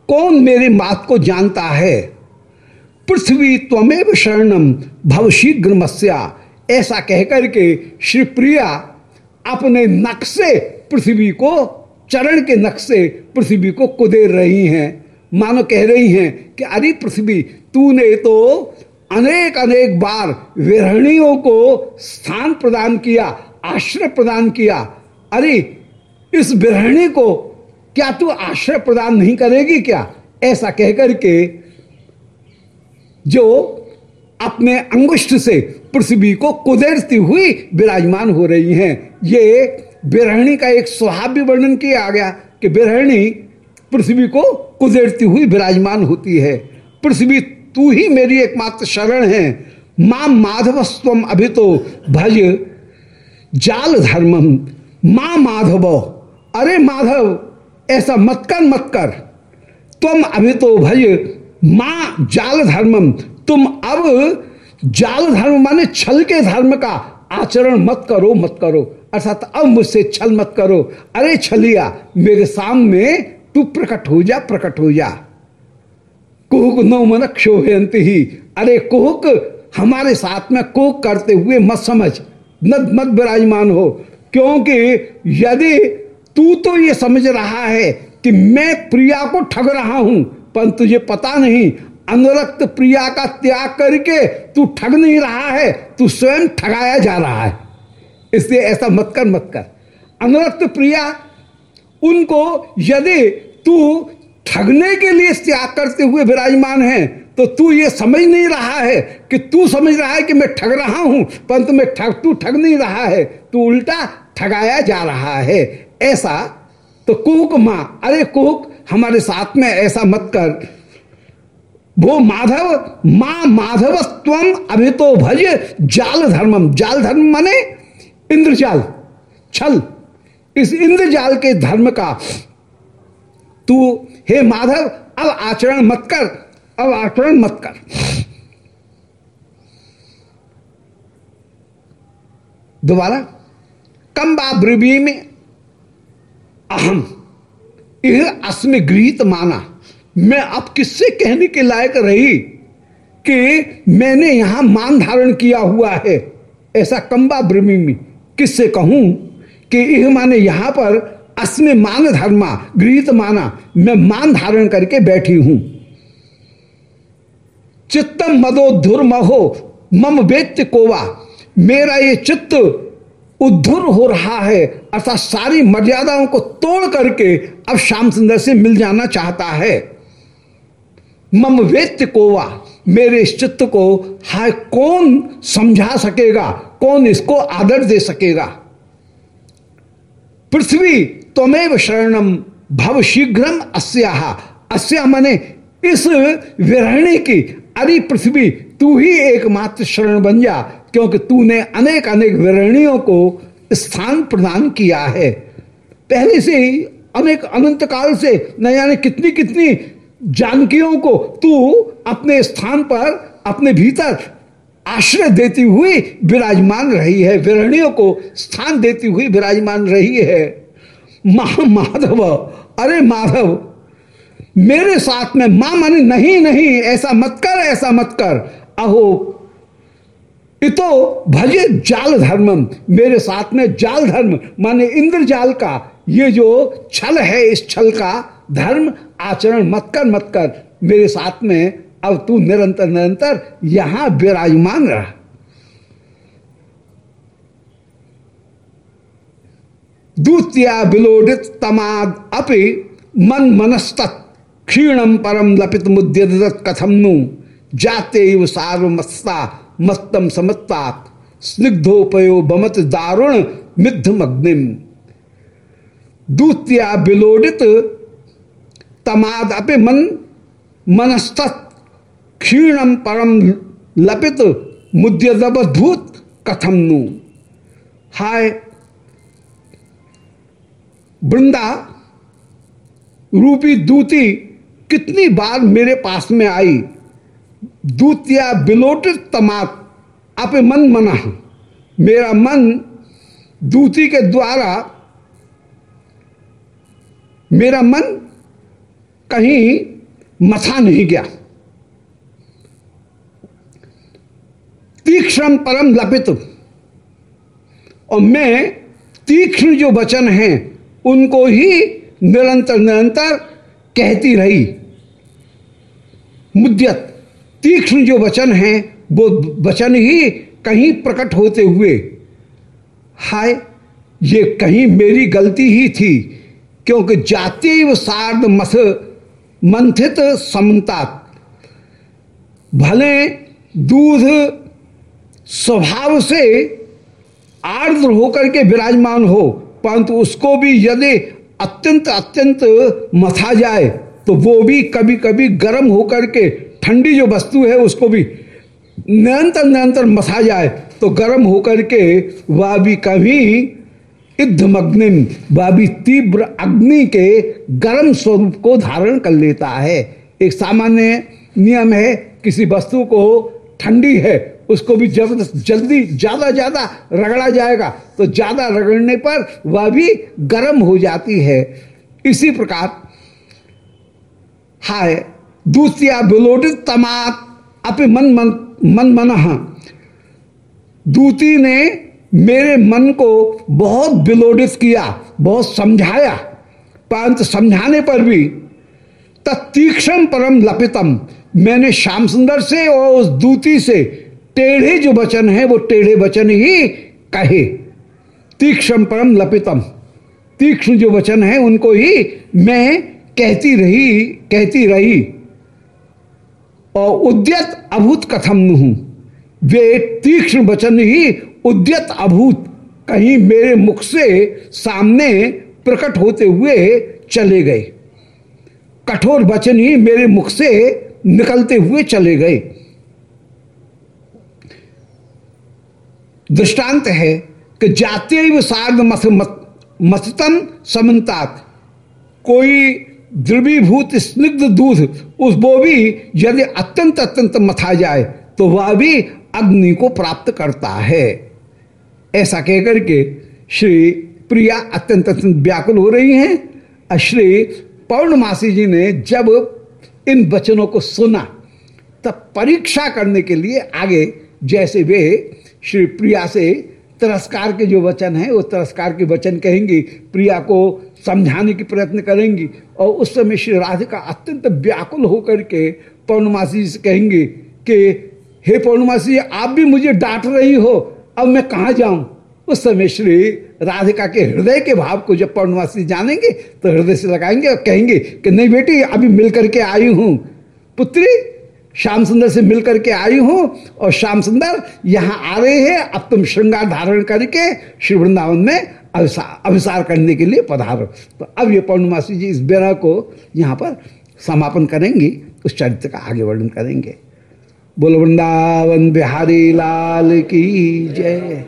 कौन मेरे बात को जानता है? पृथ्वी त्वमेव शरणम भव शीघ्र ऐसा कहकर के श्री प्रिया अपने नक से पृथ्वी को, चरण के नक से पृथ्वी को कुदेर रही हैं। मानो कह रही हैं कि अरे पृथ्वी, तूने तो अनेक अनेक बार विरहणियों को स्थान प्रदान किया, आश्रय प्रदान किया। अरे, इस विरहणी को क्या तू आश्रय प्रदान नहीं करेगी क्या? ऐसा कहकर के जो अपने अंगुष्ठ से पृथ्वी को कुदेरती हुई विराजमान हो रही हैं, ये बिरहणी का एक स्वभाव भी वर्णन किया गया कि बिरहणी पृथ्वी को कुदेरती हुई विराजमान होती है। पृथ्वी, तू ही मेरी एकमात्र शरण है। माँ माधवस्वम अभी तो भज जाल धर्मम माँ माधव, अरे माधव ऐसा मत कर मत कर। तुम अभी तो भज माँ जाल धर्मम, तुम अब जाल धर्म माने छल के धर्म का आचरण मत करो मत करो। अर्थात अब मुझसे छल मत करो। अरे छलिया, मेरे सामने तू प्रकट हो जा, प्रकट हो जा। कुहक नो मन क्षोभयंत ही। अरे कुहक, हमारे साथ में कुहक करते हुए मत समझ। मत मत विराजमान हो। क्योंकि यदि तू तो ये समझ रहा है कि मैं प्रिया को ठग रहा हूँ, पर तुझे पता नहीं, अनुरक्त प्रिया का त्याग करके तू ठग नहीं रहा है, तू स्वयं ठगाया जा रहा है। इसलिए ऐसा मत कर मत कर। अनुरक्त प्रिया, उनको यदि तू ठगने के लिए त्याग करते हुए विराजमान है तो तू ये समझ नहीं रहा है कि तू समझ रहा है कि मैं ठग रहा हूँ, परंतु मैं ठग, तू ठग नहीं रहा है, तू उल्टा ठगाया जा रहा है। ऐसा तो कुहक माँ, अरे कुहक, हमारे साथ में ऐसा मत कर। वो माधव, माँ माधव अभी तो भज जाल धर्मम जाल धर्म माने इंद्रजाल, छल। इस इंद्रजाल के धर्म का तू, हे माधव, अब आचरण मत कर, अब आचरण मत कर। दोबारा कंबा ब्रवी में अहम। यह अस्मि गृहित माना। मैं अब किससे कहने के लायक रही कि मैंने यहाँ मान धारण किया हुआ है? ऐसा कंबा ब्रमी में किससे कहूँ कि यह माने यहाँ पर अस्मि मान धर्मा, गृहित माना मैं मान धारण करके बैठी हूँ। चित्तम मदोधुर महो मम वेत्य कोवा। मेरा ये चित्त उद्धुर हो रहा है। अर्थात सारी मर्यादाओं को तोड़ करके अब श्याम सुंदर से मिल जाना चाहता है। मम वेत्य कोवा, मेरे इस चित्त को हाय कौन समझा सकेगा? कौन इसको आदर दे सकेगा? पृथ्वी त्वमेव शरणम भव शीघ्रम अस्या। अस्या मने इस विरहणी की अरे पृथ्वी तू ही एकमात्र शरण बन जा, क्योंकि तूने अनेक अनेक विरणियों को स्थान प्रदान किया है। पहले से ही अनेक अनंत काल से, न जाने कितनी कितनी जानकियों को तू अपने स्थान पर, अपने भीतर आश्रय देती हुई विराजमान रही है, विरणियों को स्थान देती हुई विराजमान रही है। महा, माधव, अरे माधव, मेरे साथ में माँ मानी नहीं नहीं, ऐसा मत कर, ऐसा मत कर। अहो इतो भजे जाल धर्मम मेरे साथ में जाल धर्म, माने इंद्र जाल का, ये जो छल है इस छल का, धर्म, आचरण मत कर मत कर, मेरे साथ में, अब तू निरंतर निरंतर यहाँ विराजमान रहा। दूतिया बिलोडित तमाद अपि मन मनस्त क्षीणम परम लपित मुद्य कथम नु? जाते सार्वमस्ता मस्तम समत्तात स्निग्धोपयो बमत दारुण मिद्धमग्निम दूतिया बिलोडित, तमाद अपे मन मनस्त क्षीणम परम लपित मुद्यदबधूत कथम नु। हाय, वृंदा, रूपी दूती, कितनी बार मेरे पास में आई? दूतिया बिलोटित तमाक अपे मन मना मेरा मन दूती के द्वारा, मेरा मन कहीं मथा नहीं गया। तीक्ष्ण परम लपित और मैं तीक्ष्ण जो वचन हैं, उनको ही निरंतर निरंतर कहती रही। मुद्यत। तीक्ष्ण जो वचन हैं, वो वचन ही कहीं प्रकट होते हुए, हाय, ये कहीं मेरी गलती ही थी, क्योंकि जातीय सार्ध मथ मंथित समता। भले दूध स्वभाव से आर्द्र होकर के विराजमान हो, परंतु उसको भी यदि अत्यंत अत्यंत मथा जाए तो वो भी कभी कभी गर्म होकर के ठंडी जो वस्तु है, उसको भी निरंतर निरंतर मसा जाए तो गर्म होकर के वह भी कभी इद्धमग्निम वह भी तीव्र अग्नि के गर्म स्वरूप को धारण कर लेता है। एक सामान्य नियम है, किसी वस्तु को ठंडी है, उसको भी जब जल्दी ज़्यादा ज़्यादा रगड़ा जाएगा तो ज़्यादा रगड़ने पर वह भी गर्म हो जाती है। इसी प्रकार, हाय दूतिया विलोडित तमात अपने मन मन मन मन दूती ने मेरे मन को बहुत विलोडित किया, बहुत समझाया। परंतु समझाने पर भी तीक्ष्ण परम लपितम। मैंने श्याम सुंदर से और उस दूती से टेढ़े जो वचन है, वो टेढ़े वचन ही कहे। तीक्ष्ण परम लपितम। तीक्ष्ण जो वचन है, उनको ही मैं कहती रही कहती रही। और उद्यत अभूत कथम हूँ। वे तीक्ष्ण वचन ही उद्यत अभूत कहीं मेरे मुख से सामने प्रकट होते हुए चले गए। कठोर वचन ही मेरे मुख से निकलते हुए चले गए। दृष्टांत है कि जाते सार्ध मथ मथतन समन्तात। कोई द्रवीभूत स्निग्ध दूध उस वो भी यदि अत्यंत अत्यंत मथा जाए तो वह भी अग्नि को प्राप्त करता है। ऐसा कहकर के श्री प्रिया अत्यंत अत्यंत व्याकुल हो रही हैं। श्री पौर्णमासी जी ने जब इन वचनों को सुना, तब परीक्षा करने के लिए आगे जैसे वे श्री प्रिया से तिरस्कार के जो वचन हैं, वो तिरस्कार के वचन कहेंगी, प्रिया को समझाने की प्रयत्न करेंगी और उस समय श्री राधिका अत्यंत व्याकुल होकर के पौर्णमासी से कहेंगे कि, हे पौर्णमासी, आप भी मुझे डांट रही हो, अब मैं कहाँ जाऊँ? उस समय श्री राधिका के हृदय के भाव को जब पौर्णमासी जानेंगे तो हृदय से लगाएँगे और कहेंगे कि, नहीं बेटी, अभी मिल करके आई हूँ। पुत्री, श्याम सुंदर से मिल करके आई हूँ और श्याम सुंदर यहाँ आ रहे हैं। अब तुम श्रृंगार धारण करके श्री वृंदावन में अभिसार करने के लिए पधारो। तो अब ये पौर्णमासी जी इस बेरा को यहाँ पर समापन करेंगी, उस चरित्र का आगे वर्णन करेंगे। बोल, वृंदावन बिहारी लाल की जय।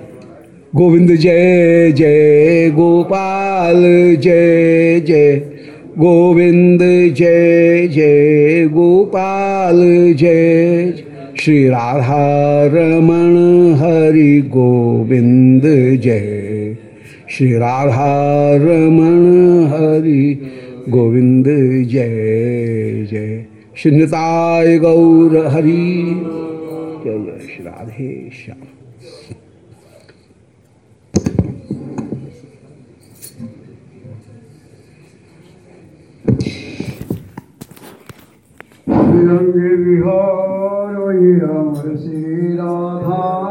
गोविंद जय जय गोपाल, जय जय गोविंद, जय जय गोपाल जय श्री राधा रमण हरि गोविंद, जय। श्री राधा रमण हरि गोविंद जय जय। श्रीताय गौर हरि। जय जय। श्री राधे श्याम। रंग विहार श्री राधा